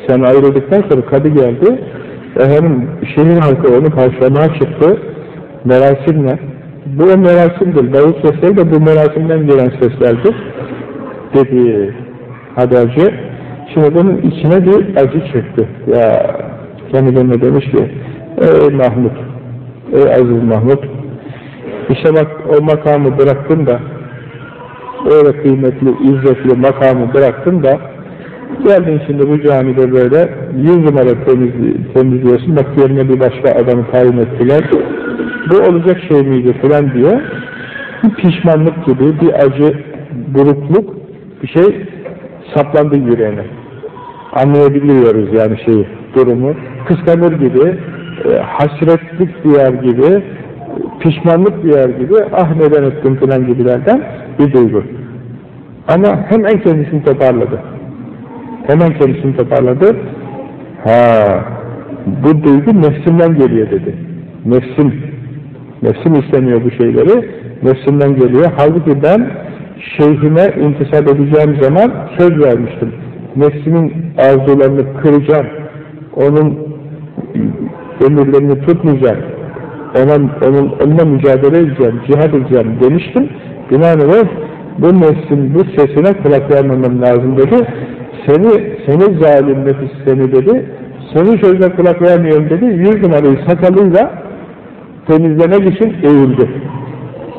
Sen ayrıldıktan sonra kadı geldi. Efendim şehir halkı onu karşılamaya çıktı. Merasimle. Bu o merasimdir. Davut sesleri de bu merasimden gelen seslerdir. Dedi haberci. Bunun içine bir acı çekti. Ya kendi kendine demiş ki ey Mahmut, ey Aziz Mahmut işte bak o makamı bıraktın da öyle kıymetli, izzetli makamı bıraktın da Geldin şimdi bu camide böyle yüz numara temizli, temizliyorsun, bak yerine bir başka adamı tayin ettiler. Bu olacak şey miydi falan diye bir pişmanlık gibi, bir acı, burukluk bir şey saplandı yüreğine. Anlayabiliyoruz yani şeyi, durumu. Kıskanır gibi, e, hasretlik duyar gibi, pişmanlık duyar gibi, ah neden ettim falan gibilerden bir duygu. Ama hemen kendisini toparladı. Hemen kendisini toparladı. Ha, bu duygu nefsimden geliyor dedi. Nefsim, nefsim istemiyor bu şeyleri, nefsimden geliyor. Halbuki ben şeyhime intisap edeceğim zaman söz vermiştim. Nefsimin arzularını kıracağım, onun emirlerini tutmayacağım, ona, onun, onunla mücadele edeceğim, cihad edeceğim demiştim. Binaenaleyh bu nefsin bu sesine kulak vermemem lazım dedi. Seni, seni zalim nefis seni dedi, senin sözüne kulak vermiyorum dedi, yüz numarayı sakalıyla temizlemek için eğildi.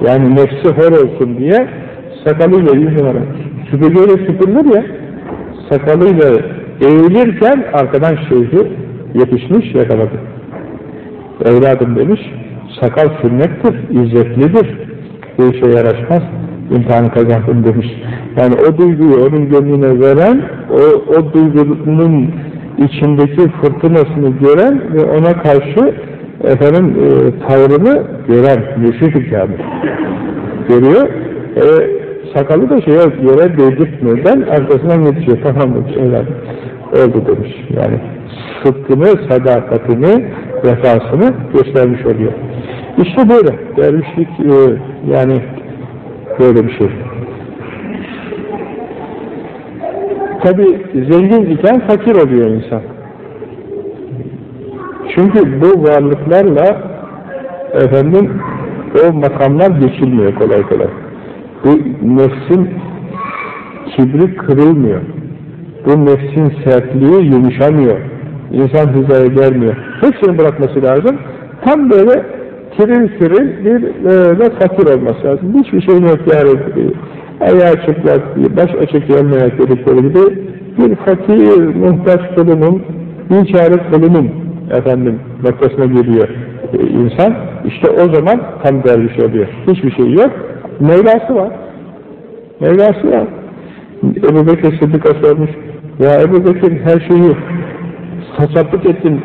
Yani nefsi hor olsun diye sakalıyla yüz numara. Süpürgeyle süpürülür ya sakalıyla eğilirken arkadan şeyhi yetişmiş yakaladı. Evladım demiş, sakal sünnettir, izzetlidir, bu işe yaraşmaz imtihanı kazandım demiş. Yani o duyguyu onun gönlüne veren, o, o duygunun içindeki fırtınasını gören ve ona karşı efendim e, tavrını gören mürşid-i kamil görüyor. E, sakalı da şeye yere değdirtmeden arkasından yetişiyor. Tamam mı? Evladım. Oldu demiş. Yani sıdkını, sadakatini, vefasını göstermiş oluyor. İşte böyle. Dervişlik e, yani Böyle bir şey. Tabi zengin iken fakir oluyor insan. Çünkü bu varlıklarla efendim o makamlar geçilmiyor kolay kolay. Bu nefsin kibri kırılmıyor. Bu nefsin sertliği yumuşamıyor. İnsan hizaya gelmiyor. Hepsini bırakması lazım. Tam böyle tiril tiril bir böyle fakir olması lazım. Hiçbir şey yok yani. Ayağı çıplak, baş açık yanmayak dedikleri gibi bir fakir, muhtaç kulunun, bir çare kulunun efendim noktasına geliyor e, insan. İşte o zaman tam derviş oluyor. Hiçbir şey yok. Mevlası var. Mevlası var. Ebu Bekir Sıddık'a sormuş. Ya Ebu Bekir her şeyi tasarruf ettin,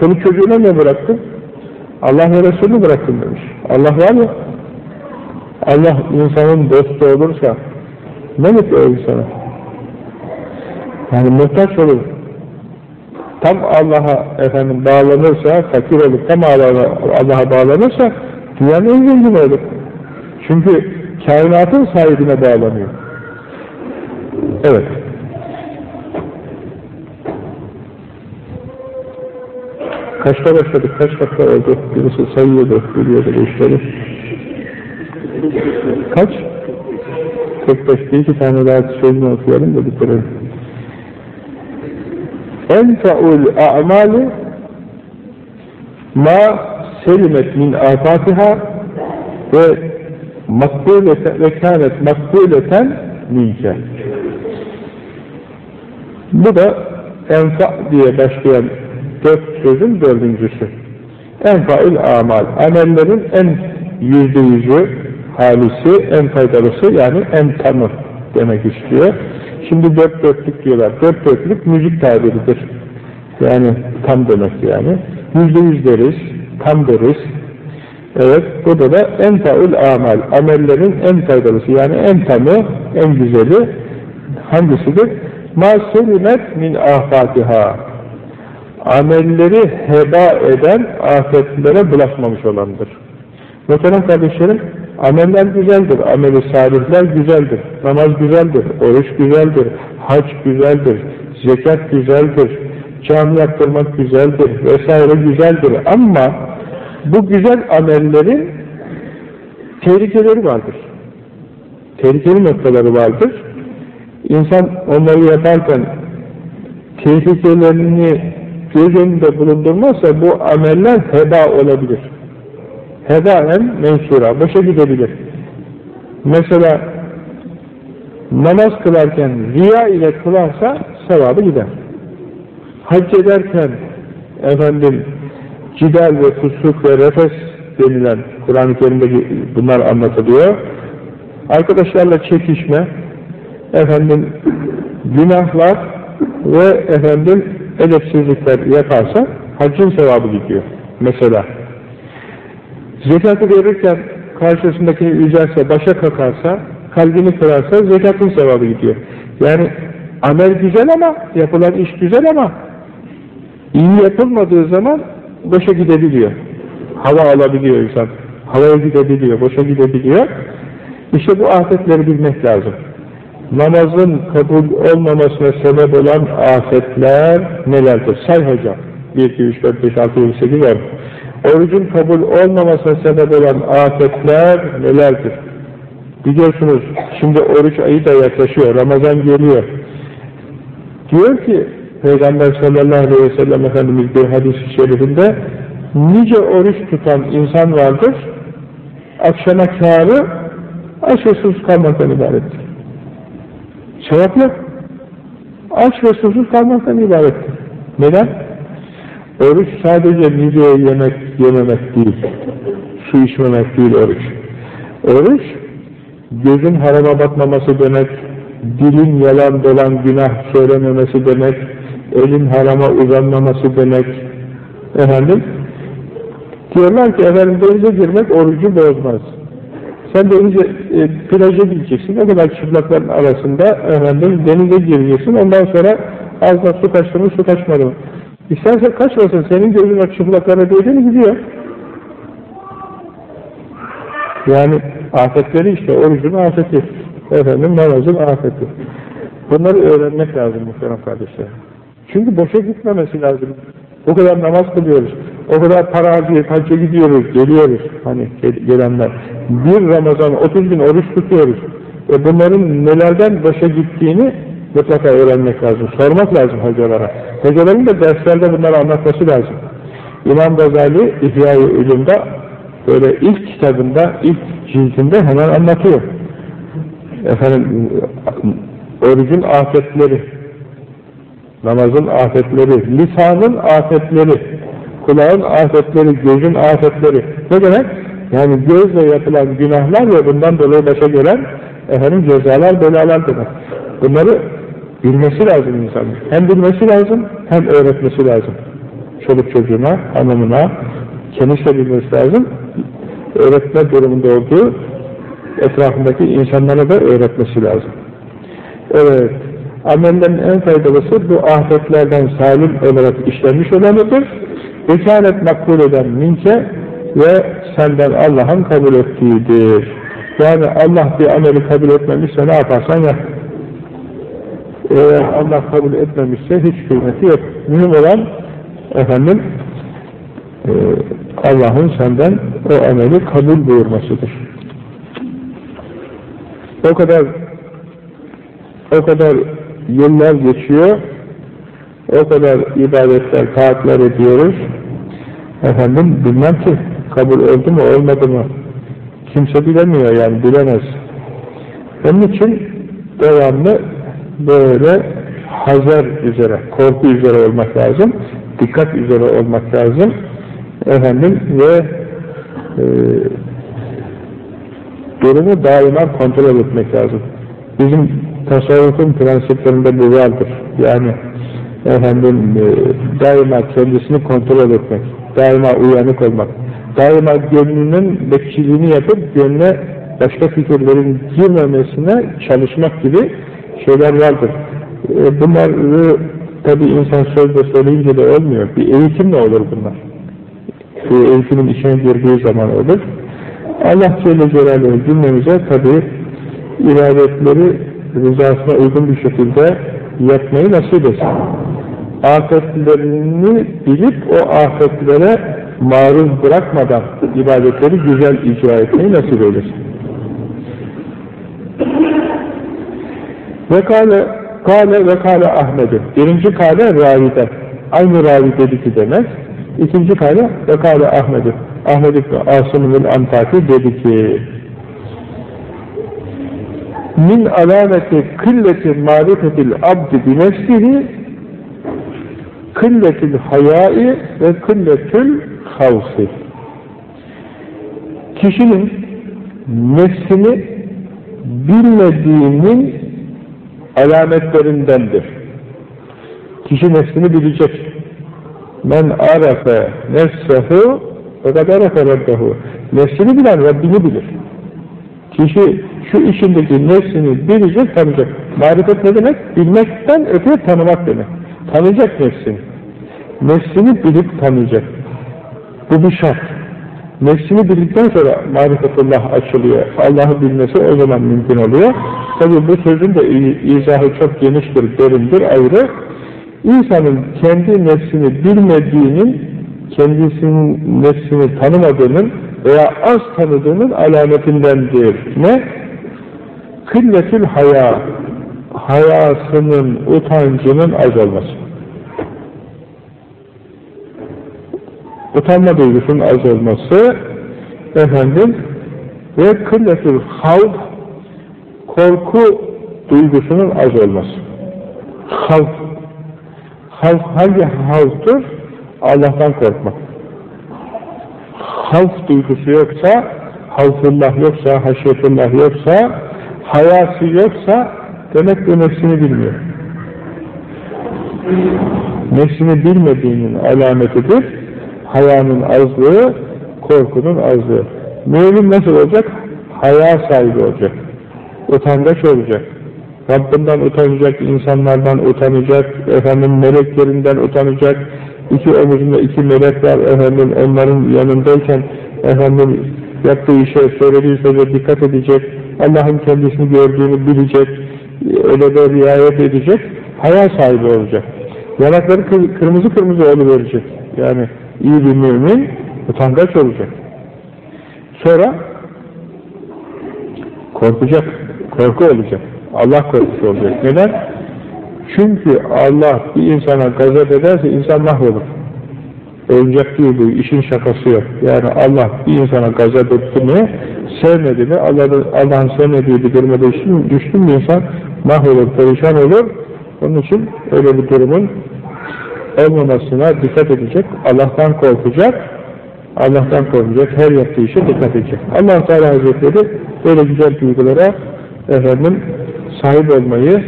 çoluk çocuğuna ne bıraktın? Allah ve Resulü bıraktın demiş. Allah var ya, Allah insanın dostu olursa ne mutlu o insana. Yani muhtaç olur. Tam Allah'a efendim bağlanırsa, fakir olur, tam Allah'a Allah bağlanırsa dünyanın en zengin olur. Çünkü kainatın sahibine bağlanıyor. Evet. Kaçta başladık, kaç dakika oldu? Birisi sayıyordu, biliyordu bu işleri. Kaç? 45, bir iki tane daha sözünü okuyalım da bitirelim. Enfe'ul a'mali ma selimet min afatiha ve makbuleten ve kânet makbuleten minke. Bu da enfa diye başlayan dört sözün dördüncüsü. Enfa'ül amal. Amellerin en yüzde yüzü halisi, en faydalısı yani en tanı demek istiyor. Şimdi dört dörtlük diyorlar. Dört dörtlük müzik tabiridir. Yani tam demek yani. Yüzde yüz deriz, tam deriz. Evet, burada da en faul amal. Amellerin en faydalısı yani en tamı, en güzeli hangisidir? Ma selimet min afatiha. Amelleri heba eden afetlere bulaşmamış olandır. Muhterem kardeşlerim, ameller güzeldir, ameli salihler güzeldir, namaz güzeldir, oruç güzeldir, hac güzeldir, zekat güzeldir, cami yaptırmak güzeldir, vesaire güzeldir ama bu güzel amellerin tehlikeleri vardır. Tehlikeli noktaları vardır. İnsan onları yaparken tehlikelerini göz önünde bulundurmazsa bu ameller heba olabilir. Hebaen mensura, boşa gidebilir. Mesela namaz kılarken riya ile kılarsa sevabı gider. Hac ederken efendim cidal ve kusuk ve refes denilen Kur'an-ı Kerim'de bunlar anlatılıyor. Arkadaşlarla çekişme, efendim günahlar ve efendim edepsizlikler yaparsa haccın sevabı gidiyor. Mesela zekatı verirken karşısındakini üzerse, başa kakarsa, kalbini kırarsa zekatın sevabı gidiyor. Yani amel güzel ama, yapılan iş güzel ama iyi yapılmadığı zaman boşa gidebiliyor. Hava alabiliyor insan. Havaya gidebiliyor, boşa gidebiliyor. İşte bu afetleri bilmek lazım. Namazın kabul olmamasına sebep olan afetler nelerdir? Say hocam. 1, 2, 3, 4, 5, 6, 7, 8, 10. Orucun kabul olmamasına sebep olan afetler nelerdir? Biliyorsunuz şimdi oruç ayı da yaklaşıyor, Ramazan geliyor. Diyor ki Peygamber sallallahu aleyhi ve sellem Efendimiz bir hadis-i şerifinde nice oruç tutan insan vardır, akşama kârı susuz kalmaktan ibarettir. Sevap yok. Aç ve susuz kalmaktan ibarettir. Neden? Oruç sadece mideye yemek yememek değil, su içmemek değil oruç. Oruç, gözün harama batmaması demek, dilin yalan dolan günah söylememesi demek, elin harama uzanmaması demek. Efendim, diyorlar ki efendim denize girmek orucu bozmaz. Sen denize, e, plaja gideceksin, o kadar çıplakların arasında efendim denize gireceksin, ondan sonra ağzına su kaçtı mı, su kaçmadı mı? İsterse kaçmasın, senin gözün o çıplaklara değdi mi gidiyor. Yani afetleri işte, orucun afeti, efendim namazın afeti. Bunları öğrenmek lazım muhterem kardeşler. Çünkü boşa gitmemesi lazım. O kadar namaz kılıyoruz, o kadar para harcayıp hacca gidiyoruz, geliyoruz, hani gelenler. Bir Ramazan, 30 gün oruç tutuyoruz. E bunların nelerden başa gittiğini mutlaka öğrenmek lazım, sormak lazım hocalara. Hocaların da derslerde bunları anlatması lazım. İmam Gazali İhya-i Ulum'da böyle ilk kitabında, ilk cildinde hemen anlatıyor. Efendim, orucun afetleri, namazın afetleri, lisanın afetleri, kulağın afetleri, gözün afetleri. Ne demek? Yani gözle yapılan günahlar ve bundan dolayı başa gelen efendim cezalar, belalar demek. Bunları Bilmesi lazım insanın. Hem bilmesi lazım, hem öğretmesi lazım. Çoluk çocuğuna, hanımına, kendisi bilmesi lazım. Öğretme durumunda olduğu etrafındaki insanlara da öğretmesi lazım. Evet, amellerin en faydalısı bu afetlerden salim olarak işlenmiş olanıdır. Vekalet makbul eden minke ve senden Allah'ın kabul ettiğidir. Yani Allah bir ameli kabul etmemişse ne yaparsan yap. Eğer Allah kabul etmemişse hiç kıymeti yok. Mühim olan efendim e, Allah'ın senden o ameli kabul buyurmasıdır. O kadar o kadar yıllar geçiyor, o kadar ibadetler, taatler ediyoruz. Efendim bilmem ki kabul oldu mu olmadı mı? Kimse bilemiyor yani bilemez. Onun için devamlı böyle hazır üzere, korku üzere olmak lazım, dikkat üzere olmak lazım. Efendim ve e, durumu daima kontrol etmek lazım. Bizim tasavvufun prensiplerinde bu vardır. Yani efendim e, daima kendisini kontrol etmek, daima uyanık olmak, daima gönlünün bekçiliğini yapıp gönlüne başka fikirlerin girmemesine çalışmak gibi şeyler vardır. E, bunları tabi insan sözde söyleyince de olmuyor. Bir eğitimle olur bunlar. Bu eğitimin içine girdiği zaman olur. Allah Celle Celaluhu cümlemize tabi ibadetleri rızasına uygun bir şekilde yapmayı nasip etsin. Afetlerini bilip o afetlere maruz bırakmadan ibadetleri güzel icra etmeyi nasip eylesin. Ve kâle, kâle ve. Birinci kâle ravide. Aynı ravi dedi ki demek. İkinci kâle ve kâle Ahmet'in. Ahmet Asım'ın Antaki dedi ki min alameti kılleti marifetil abdi bi nefsihi kılletil hayai ve kılletül havsi kişinin nefsini bilmediğinin alametlerindendir. Kişi nefsini bilecek. Men arafe nefsehu ve kad arafe rabbehu. Nefsini bilen Rabbini bilir. Kişi şu içindeki nefsini bilecek, tanıyacak. Marifet ne demek? Bilmekten öte tanımak demek. Tanıyacak nefsini. Nefsini bilip tanıyacak. Bu bir şart. Nefsini bildikten sonra marifetullah açılıyor. Allah'ı bilmesi o zaman mümkün oluyor. Tabi bu sözün de izahı çok geniştir, derindir, ayrı. İnsanın kendi nefsini bilmediğinin, kendisinin nefsini tanımadığının veya az tanıdığının alametindendir. Ne? Kılletül haya, hayasının, utancının az olması. Utanma duygusunun az olması, efendim, ve kılletül havf, korku duygusunun az olması. Havf, havf hangi havftur? Allah'tan korkmak havf duygusu yoksa, havfullah yoksa, haşyetullah yoksa, hayası yoksa demek ki nefsini bilmiyor. Nefsini bilmediğinin alametidir. Hayanın azlığı, korkunun azlığı. Mümin nasıl olacak? Haya sahibi olacak. Utangaç olacak. Rabbinden utanacak, insanlardan utanacak, efendim meleklerinden utanacak, iki omuzunda iki melek var. Efendim onların yanındayken efendim yaptığı işe söylediği söze dikkat edecek. Allah'ın kendisini gördüğünü bilecek. Öyle de riayet edecek. Haya sahibi olacak. Yanakları kır, kırmızı kırmızı verecek yani iyi bir mümin utangaç olacak. Sonra korkacak korku olacak. Allah korkusu olacak. Neden? Çünkü Allah bir insana gazap ederse insan mahvolur. Oyuncak değil bu, işin şakası yok. Yani Allah bir insana gazap etti mi, sevmedi mi, Allah'ın Allah sevmediği bir duruma düştü, düştü mü insan mahvolur, perişan olur. Onun için öyle bir durumun olmamasına dikkat edecek, Allah'tan korkacak, Allah'tan korkacak, her yaptığı işe dikkat edecek. allah Teala Hazretleri böyle güzel duygulara efendim sahip olmayı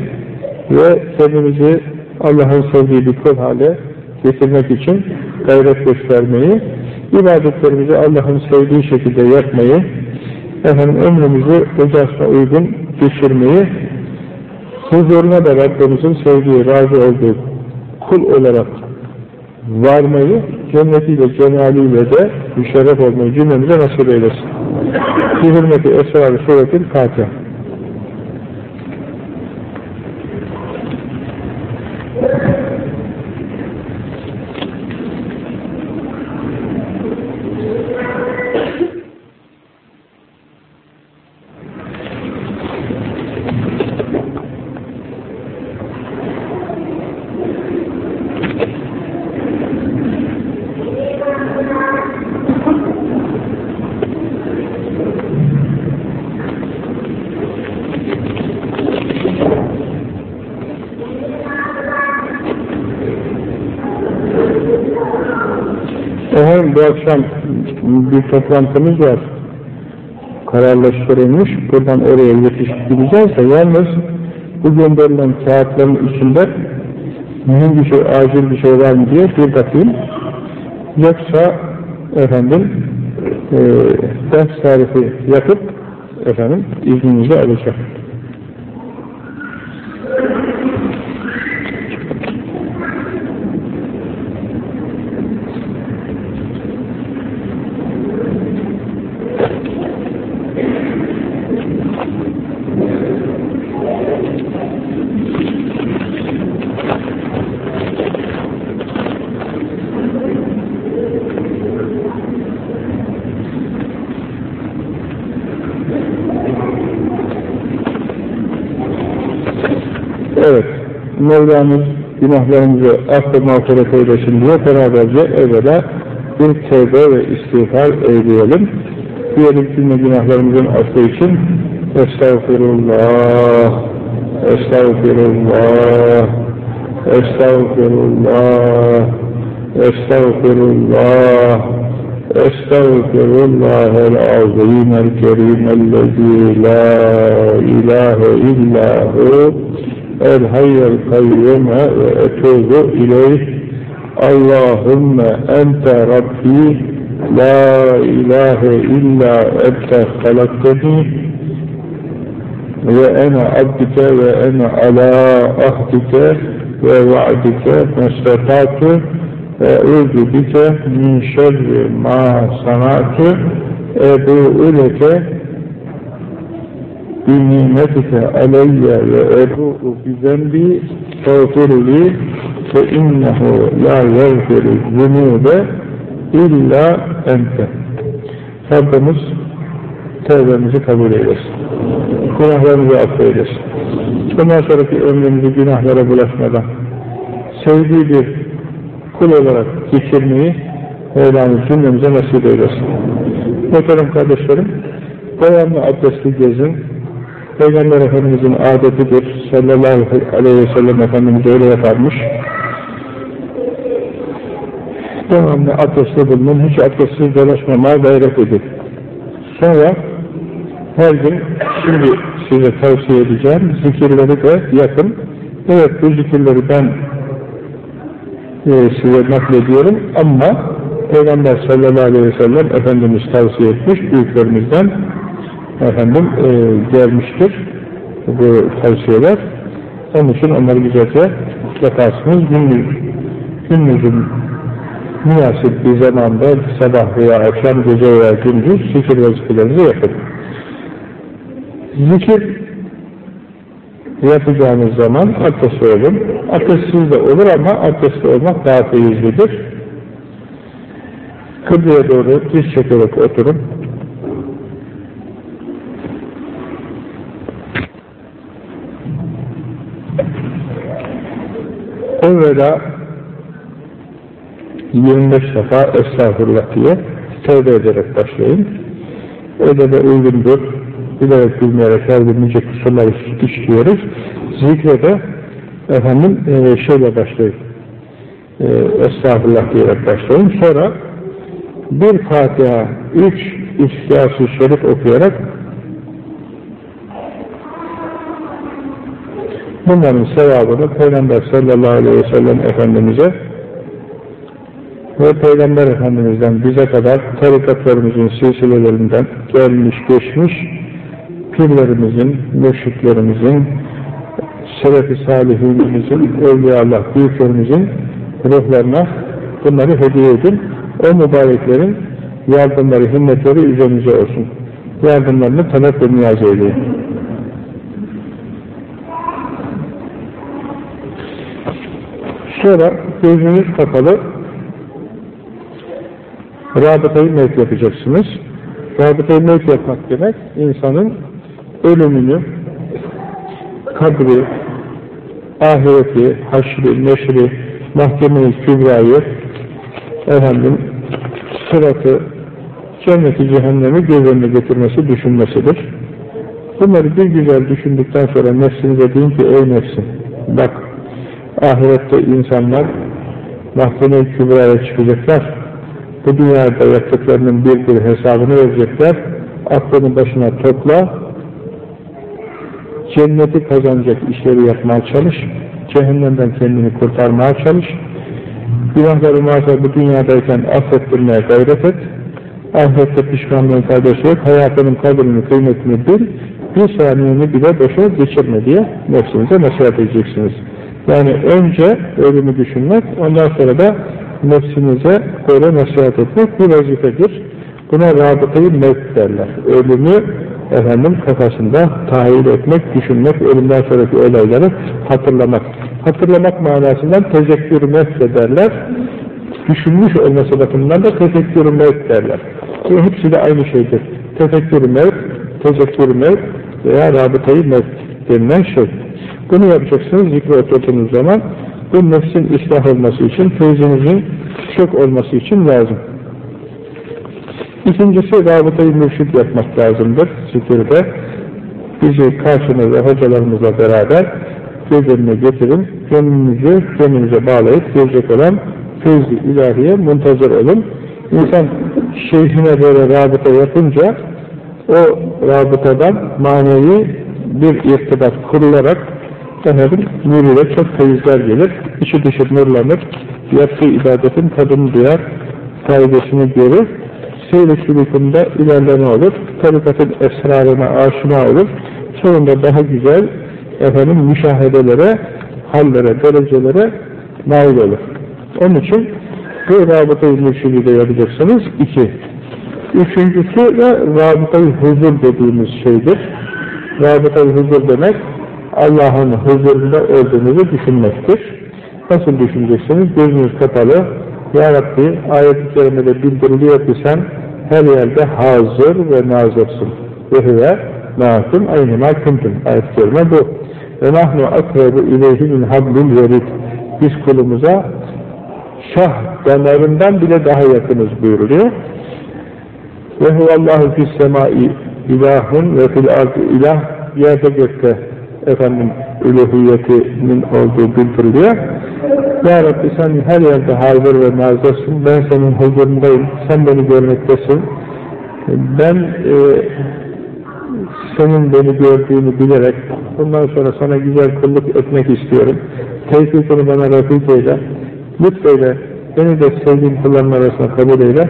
ve kendimizi Allah'ın sevdiği bir kul hale getirmek için gayret göstermeyi, ibadetlerimizi Allah'ın sevdiği şekilde yapmayı, efendim ömrümüzü rızasına uygun geçirmeyi, huzuruna da Rabbimizin sevdiği, razı olduğu kul olarak varmayı, cennetiyle, cenaliyle de müşerref olmayı cümlemize nasip eylesin. Bir hürmeti Suretil Fatiha. Efendim bu akşam bir toplantımız var. Kararlaştırılmış. Buradan oraya de yalnız bu gönderilen kağıtların içinde mühim bir şey, acil bir şey var mı diye bir bakayım. Yoksa efendim e, ders tarifi yapıp efendim izninizi alacağım. Evet, Mevlamız günahlarımızı affı mağfiret eylesin diye beraberce evvela bir tevbe ve istiğfar eyleyelim. Diyelim cümle günahlarımızın affı için Estağfirullah, Estağfirullah, Estağfirullah, Estağfirullah, Estağfirullahel azimel kerimellezî la ilahe illahu el hayyel kayyume ve etubu ileyh Allahümme ente Rabbi la ilahe illa ente halakteni ve ene abdike ve ene ala ahdike ve va'dike mestatatu ve uzu bike min şerri ma sanatu aleyye ve ebu'u bizembi tağfirli fe innehu la yevfiru zunube illa ente Rabbimiz tevbemizi kabul eylesin. Günahlarımızı affeylesin. Bundan sonraki ömrümüzü günahlara bulaşmadan sevdiği bir kul olarak geçirmeyi Mevlamız cümlemize nasip eylesin. Muhterem kardeşlerim, devamlı abdestli gezin. Peygamber Efendimizin adetidir. Sallallahu aleyhi ve sellem Efendimiz öyle yaparmış. Devamlı abdestli bulunun, hiç abdestsiz dolaşmamaya gayret edin. Sonra her gün şimdi size tavsiye edeceğim zikirleri de yapın. Evet bu zikirleri ben e, size naklediyorum ama Peygamber sallallahu aleyhi ve sellem Efendimiz tavsiye etmiş büyüklerimizden efendim e, gelmiştir bu tavsiyeler. Onun için onları güzelce yaparsınız. Günlük, gününüzün münasip bir zamanda sabah veya akşam, gece veya gündüz zikir vazifelerinizi yapın. Zikir yapacağınız zaman abdestli olun. Abdestsiz de olur ama abdestli olmak daha feyizlidir. Kıbleye doğru diz çekerek oturun. Evvela 25 defa estağfurullah diye tövbe ederek başlayın. Öyle de uygundur. Bilerek bilmeyerek her gün nice kusurlar işliyoruz. Zikre de efendim e, şöyle başlayın. E, estağfurullah diyerek başlayın. Sonra bir Fatiha, üç İhlas-ı Şerif okuyarak Bunların sevabını Peygamber sallallahu aleyhi ve sellem Efendimiz'e ve Peygamber Efendimiz'den bize kadar tarikatlarımızın silsilelerinden gelmiş geçmiş pirlerimizin, mürşitlerimizin, selef-i salihimizin, evliyaullah büyüklerimizin ruhlarına bunları hediye edin. O mübareklerin yardımları, himmetleri üzerinize olsun. Yardımlarını talep ve niyaz eyleyin. Sonra gözünüz kapalı rabıtayı mevk yapacaksınız. Rabıtayı mevk yapmak demek insanın ölümünü, kabri, ahireti, haşri, neşri, mahkeme-i kübrayı, efendim, sıratı, cenneti, cehennemi göz önüne getirmesi, düşünmesidir. Bunları bir güzel düşündükten sonra nefsinize deyin ki, ey nefsim, bak, ahirette insanlar mahkeme-i kübraya çıkacaklar, bu dünyada yaptıklarının bir bir hesabını verecekler, aklını başına topla, cenneti kazanacak işleri yapmaya çalış, cehennemden kendini kurtarmaya çalış, günahları varsa bu dünyadayken affettirmeye gayret et, ahirette pişmanlığın faydası yok, hayatının kadrini, kıymetini bil, bir saniyeni bile boşa geçirme diye nefsinize nasihat edeceksiniz. Yani önce ölümü düşünmek, ondan sonra da nefsinize böyle nasihat etmek bir vazifedir. Buna rabıtayı mevk derler. Ölümü efendim kafasında tahayyül etmek, düşünmek, ölümden sonraki olayları hatırlamak. Hatırlamak manasından tezekkür mevk derler. Düşünmüş olması bakımından da tefekkür mevk derler. Bu hepsi de aynı şeydir. Tefekkür mevk, tezekkür mevk veya rabıtayı mevk denilen şey. Bunu yapacaksınız zikre oturduğunuz zaman bu nefsin ıslah olması için, feyzinizin çok olması için lazım. İkincisi rabıtayı mürşid yapmak lazımdır zikirde. Bizi karşınıza hocalarımızla beraber göz önüne getirin, gönlünüzü gönlünüze bağlayıp gelecek olan feyzi ilahiye muntazır olun. İnsan şeyhine böyle rabıta yapınca o rabıtadan manevi bir irtibat kurularak efendim nuriyle çok feyizler gelir. içi dışı nurlanır. Yaptığı ibadetin tadını duyar. Faydasını görür seyir sülükünde ilerleme olur. Tarikatın esrarına aşina olur. Sonunda daha güzel efendim müşahedelere, hallere, derecelere nail olur. Onun için bu rabıta-i mürşidi de yapacaksınız. İki. Üçüncüsü de rabıta-i huzur dediğimiz şeydir. Rabıta-i huzur demek Allah'ın huzurunda olduğunuzu düşünmektir. Nasıl düşüneceksiniz? Gözünüz kapalı, ya Rabbi ayet-i kerimede bildiriliyor ki sen her yerde hazır ve nazırsın. Ve huve mâkun aynı kuntum. Ayet-i kerime bu. Ve nahnu akrebu ileyhi min hablil verid. Biz kulumuza şah damarından bile daha yakınız buyuruluyor. Ve huvallahu fis semai ilahun ve fil ardı ilah yerde gökte efendim uluhiyetinin olduğu bildiriliyor. Ya Rabbi sen her yerde hazır ve nazırsın. Ben senin huzurundayım. Sen beni görmektesin. Ben e, senin beni gördüğünü bilerek bundan sonra sana güzel kulluk etmek istiyorum. Tevfikini bana refik eyle. Lütfeyle. Beni de sevdiğin kulların arasına kabul eyle.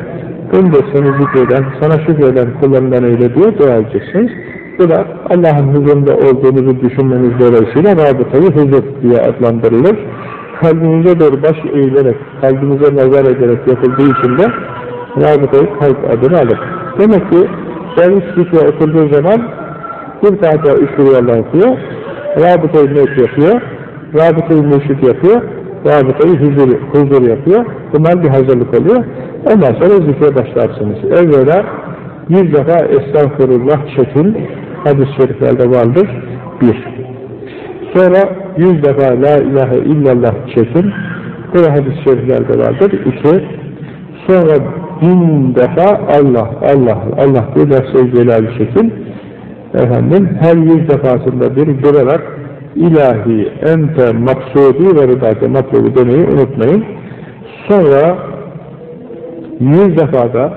Beni de seni zikreden, sana şükreden kullarından eyle diye dua edeceksiniz. Bu da Allah'ın huzurunda olduğunuzu düşünmeniz dolayısıyla rabıtayı huzur diye adlandırılır kalbinize doğru baş eğilerek, kalbinize nazar ederek yapıldığı için de rabıtayı kalp adını alır. Demek ki derviş zikre oturduğu zaman bir Fatiha Allah okuyor, rabıtayı mevk yapıyor, rabıtayı mürşit yapıyor, rabıtayı huzur, huzur yapıyor. Bunlar bir hazırlık oluyor. Ondan sonra zikre başlarsınız. Evvela yüz defa estağfurullah çekin hadis-i şeriflerde vardır. Bir. Sonra yüz defa la ilahe illallah çekin. Bu hadis-i şeriflerde vardır. İki. Sonra bin defa Allah, Allah, Allah bu lafz-ı celali çekin. Efendim, her yüz defasında bir durarak ilahi, ente, maksudi ve rıdate matlubu demeyi unutmayın. Sonra yüz defada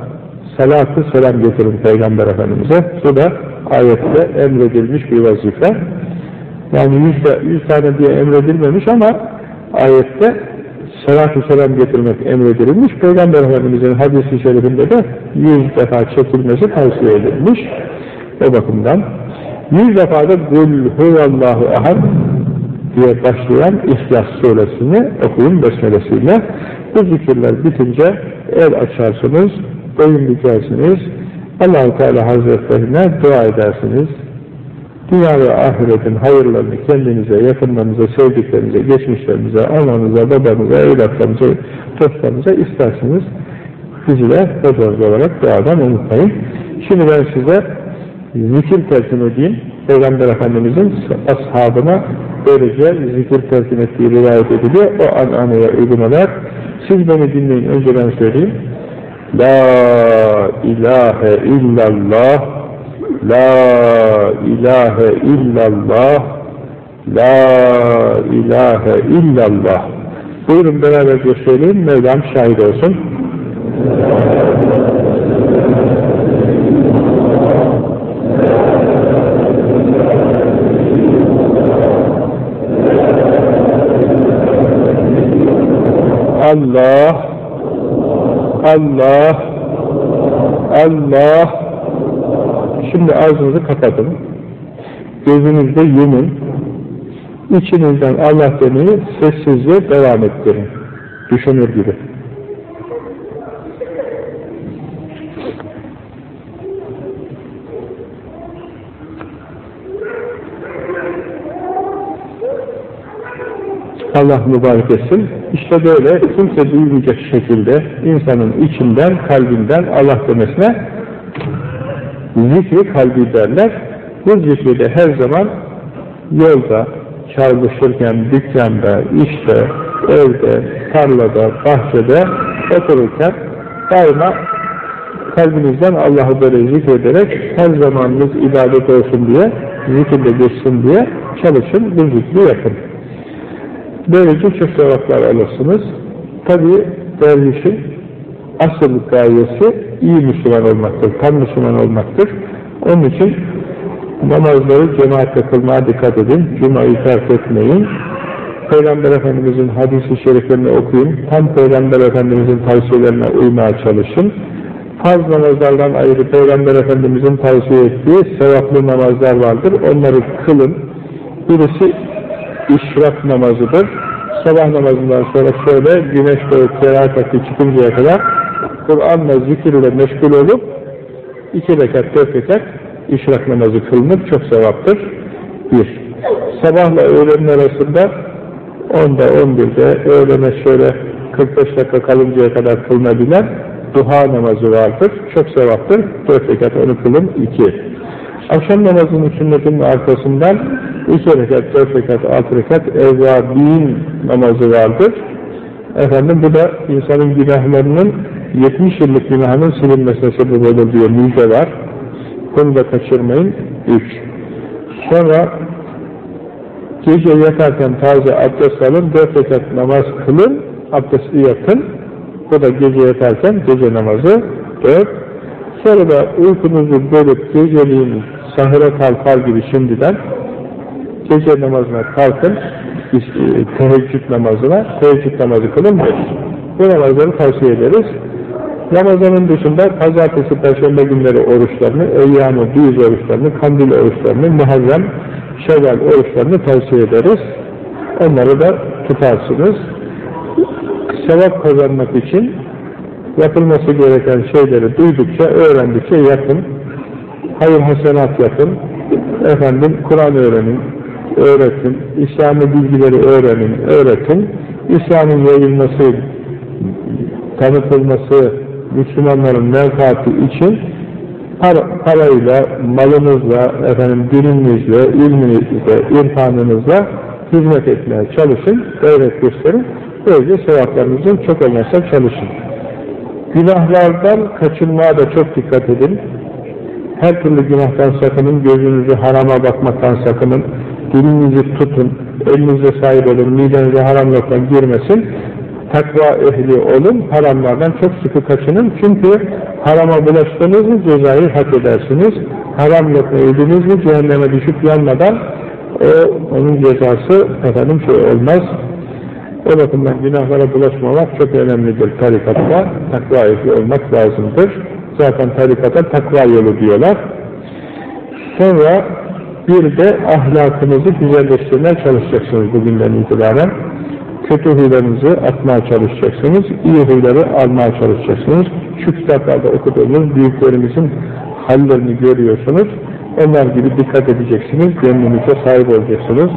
salatı selam getirin Peygamber Efendimiz'e. Bu da ayette emredilmiş bir vazife. Yani yüz, yüz tane diye emredilmemiş ama ayette salatü selam getirmek emredilmiş. Peygamber Efendimiz'in hadisi şerifinde de yüz defa çekilmesi tavsiye edilmiş. O bakımdan yüz defa da Kul huvallahu ahad diye başlayan İhlas suresini okuyun besmelesiyle. Bu zikirler bitince el açarsınız, boyun bükersiniz, allah Teala Hazretlerine dua edersiniz. Dünya ve ahiretin hayırlarını kendinize, yakınlarınıza, sevdiklerinize, geçmişlerinize, ananıza, babanıza, evlatlarınıza, dostlarınıza istersiniz. Bizi de hocamız olarak duadan unutmayın. Şimdi ben size zikir telkin edeyim. Peygamber Efendimiz'in ashabına böylece zikir telkin ettiği rivayet ediliyor. O ananeye uygun olarak siz beni dinleyin. Önce ben söyleyeyim. La ilahe illallah La ilahe illallah La ilahe illallah Buyurun beraberce söyleyin. Mevlam şahit olsun. Allah Allah Allah Şimdi ağzınızı kapatın. Gözünüzde yumun. İçinizden Allah demeyi sessizce devam ettirin. Düşünür gibi. Allah mübarek etsin. İşte böyle kimse duymayacak şekilde insanın içinden, kalbinden Allah demesine zikri kalbi derler. Bu zikri de her zaman yolda, çalışırken, dükkanda, işte, evde, tarlada, bahçede otururken daima kalbinizden Allah'ı böyle zikrederek her zamanınız ibadet olsun diye, zikirde geçsin diye çalışın, bu zikri yapın. Böylece çok sevaplar alırsınız. Tabi dervişin asıl gayesi iyi Müslüman olmaktır, tam Müslüman olmaktır. Onun için namazları cemaatle kılmaya dikkat edin, Cuma'yı terk etmeyin. Peygamber Efendimiz'in hadisi şeriflerini okuyun, tam Peygamber Efendimiz'in tavsiyelerine uymaya çalışın. Farz namazlardan ayrı Peygamber Efendimiz'in tavsiye ettiği sevaplı namazlar vardır, onları kılın. Birisi işrak namazıdır. Sabah namazından sonra şöyle güneş doğup kerahat çıkıncaya kadar Kur'an'la zikirle meşgul olup iki rekat, dört rekat işrak namazı kılınır. Çok sevaptır. Bir. Sabahla öğlenin arasında 10'da 11'de öğlene şöyle 45 dakika kalıncaya kadar kılınabilen duha namazı vardır. Çok sevaptır. Dört rekat onu kılın. iki. Akşam namazının sünnetinin arkasından iki rekat, dört rekat, altı rekat evvabin namazı vardır. Efendim bu da insanın günahlarının 70 yıllık günahının silinmesine sebep olur diyor, müjde var. Bunu da kaçırmayın. 3. Sonra gece yatarken taze abdest alın, 4 rekat namaz kılın, abdesti yapın. Bu da gece yatarken gece namazı 4. Sonra da uykunuzu bölüp geceliğin sahura kalkar gibi şimdiden gece namazına kalkın, e, teheccüd namazına, teheccüd namazı kılın. Bu namazları tavsiye ederiz. Ramazanın dışında pazartesi, perşembe günleri oruçlarını, eyyam-ı büyüz oruçlarını, kandil oruçlarını, muharrem, şevval oruçlarını tavsiye ederiz. Onları da tutarsınız. Sevap kazanmak için yapılması gereken şeyleri duydukça, öğrendikçe yapın. Hayır hasenat yapın. Efendim, Kur'an öğrenin, öğretin. İslami bilgileri öğrenin, öğretin. İslam'ın yayılması, tanıtılması, Müslümanların menfaati için par parayla, malınızla, efendim dininizle, ilminizle, irfanınızla hizmet etmeye çalışın, gayret gösterin. Böylece sevaplarınızın çok olmazsa çalışın. Günahlardan kaçınmaya da çok dikkat edin. Her türlü günahtan sakının, gözünüzü harama bakmaktan sakının, dilinizi tutun, elinize sahip olun, midenize haram lokma girmesin takva ehli olun, haramlardan çok sıkı kaçının. Çünkü harama bulaştınız mı cezayı hak edersiniz. Haram lokma yediniz mi cehenneme düşüp yanmadan o onun cezası efendim şey olmaz. O bakımdan günahlara bulaşmamak çok önemlidir tarikatta. Takva ehli olmak lazımdır. Zaten tarikata takva yolu diyorlar. Sonra bir de ahlakınızı güzelleştirmeye çalışacaksınız bugünden itibaren. Kötü huylarınızı atmaya çalışacaksınız, iyi huyları almaya çalışacaksınız. Şu kitaplarda okuduğunuz büyüklerimizin hallerini görüyorsunuz. Onlar gibi dikkat edeceksiniz, gönlünüze sahip olacaksınız.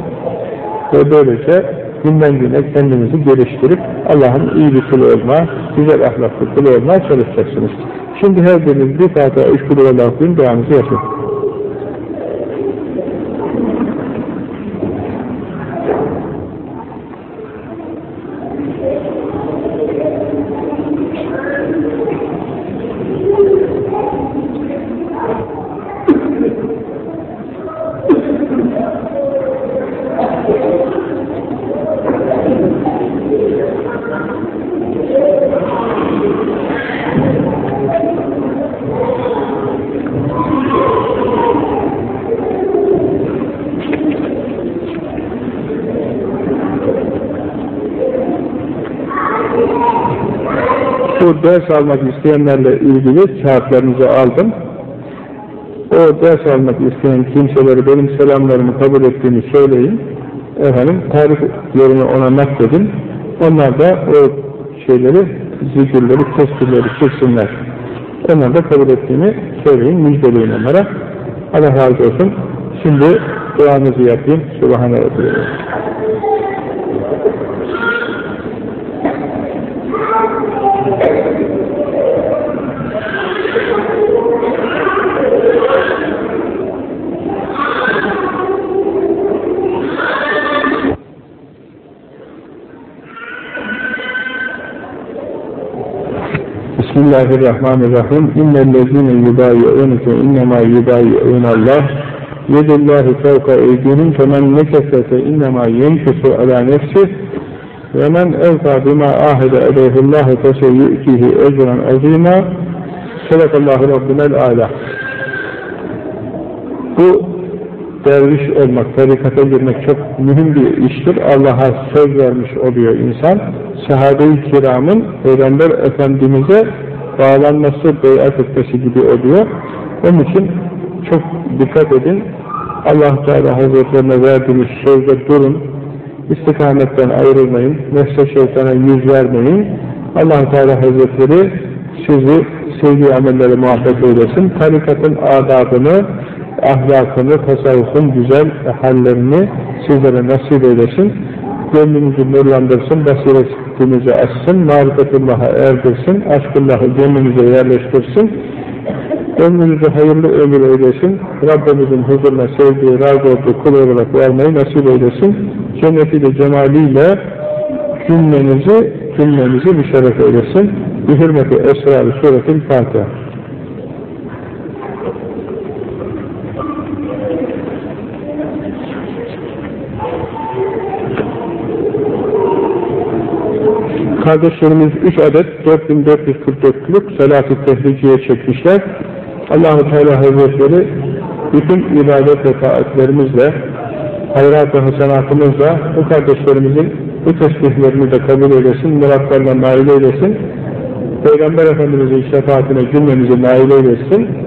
Ve böylece günden güne kendinizi geliştirip Allah'ın iyi bir kulu olma, güzel ahlaklı kulu olmaya çalışacaksınız. Şimdi her biriniz bir Fatiha, üç kulu Allah'ın duanızı yapın. Ders almak isteyenlerle ilgili kağıtlarınızı aldım. O ders almak isteyen kimseleri benim selamlarımı kabul ettiğini söyleyin. Efendim tarif yerini ona nakledin. Onlar da o şeyleri, zikirleri, tespihleri çeksinler. Onlar da kabul ettiğini söyleyin, müjdeleyin onlara. Allah razı olsun. Şimdi duanızı yapayım. Subhane Bismillahirrahmanirrahim. İnnellezîne yubâyi'ûnke innemâ yubâyi'ûnallâh yedullâhi fevka eydîhim femen nekesete innemâ yenkesu alâ nefsih ve men evfâ bimâ âhede aleyhillâhu feseyyü'tihi ecren azîmâ Sadakallâhu Rabbinel âlâ Bu derviş olmak, tarikata girmek çok mühim bir iştir. Allah'a söz vermiş oluyor insan. Sahabe-i kiramın Peygamber Efendimiz'e bağlanması, beyat etmesi gibi oluyor. Onun için çok dikkat edin. allah Teala Hazretlerine verdiğiniz sözde durun. İstikametten ayrılmayın. Nefse şeytana yüz vermeyin. allah Teala Hazretleri sizi sevdiği amellere muhabbet eylesin. Tarikatın adabını, ahlakını, tasavvufun güzel hallerini sizlere nasip eylesin. Gönlünüzü nurlandırsın, basiretinizi açsın, marifetullah'a erdirsin, aşkullah'ı gönlünüze yerleştirsin. Ömrünüzü hayırlı ömür eylesin. Rabbimizin huzuruna sevdiği, razı olduğu kul olarak varmayı nasip eylesin. Cennetiyle, cemaliyle cümlenizi, cümlenizi müşerref eylesin. Bir hürmeti esrar-ı suretil Fatiha. Kardeşlerimiz 3 adet 4444'lük salat-ı tehliciye çekmişler. Allahu Teala Hazretleri bütün ibadet ve taatlerimizle, hayrat ve hasenatımızla bu kardeşlerimizin bu tesbihlerini de kabul eylesin, muratlarına nail eylesin. Peygamber Efendimiz'in şefaatine cümlemizi nail eylesin.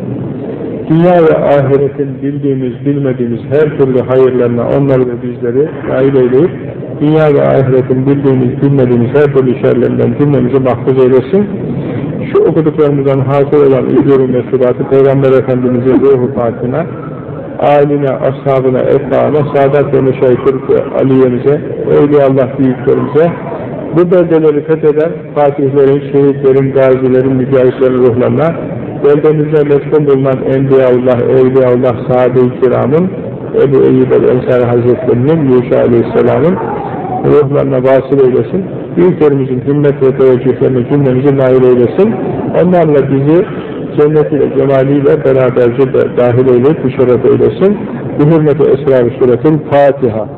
Dünya ve ahiretin bildiğimiz, bilmediğimiz her türlü hayırlarına onları ve bizleri nail eyleyip, dünya ve ahiretin bildiğimiz, bilmediğimiz her türlü şerlerinden cümlemizi mahfuz eylesin. Şu okuduklarımızdan hasıl olan ücur-u mesulatı Peygamber Efendimiz'in ruhu fatına, aline, ashabına, etbaına, Sadat ve Müşahit-i Aliye'mize, Allah büyüklerimize, bu beldeleri fetheden fatihlerin, şehitlerin, gazilerin, mücahitlerin ruhlarına, beldemizde meskun bulunan Enbiyaullah, Evliyaullah, Sahabe-i Kiram'ın, Ebu Eyyub el-Ensari Hazretlerinin, Yuşa Aleyhisselam'ın ruhlarına vasıl eylesin. Büyüklerimizin himmet ve teveccühlerine cümlemizi nail eylesin. Onlarla bizi cennetiyle, cemaliyle beraberce dahil eyleyip müşerref eylesin. Bu hürmeti esrar-ı suretin Fatiha.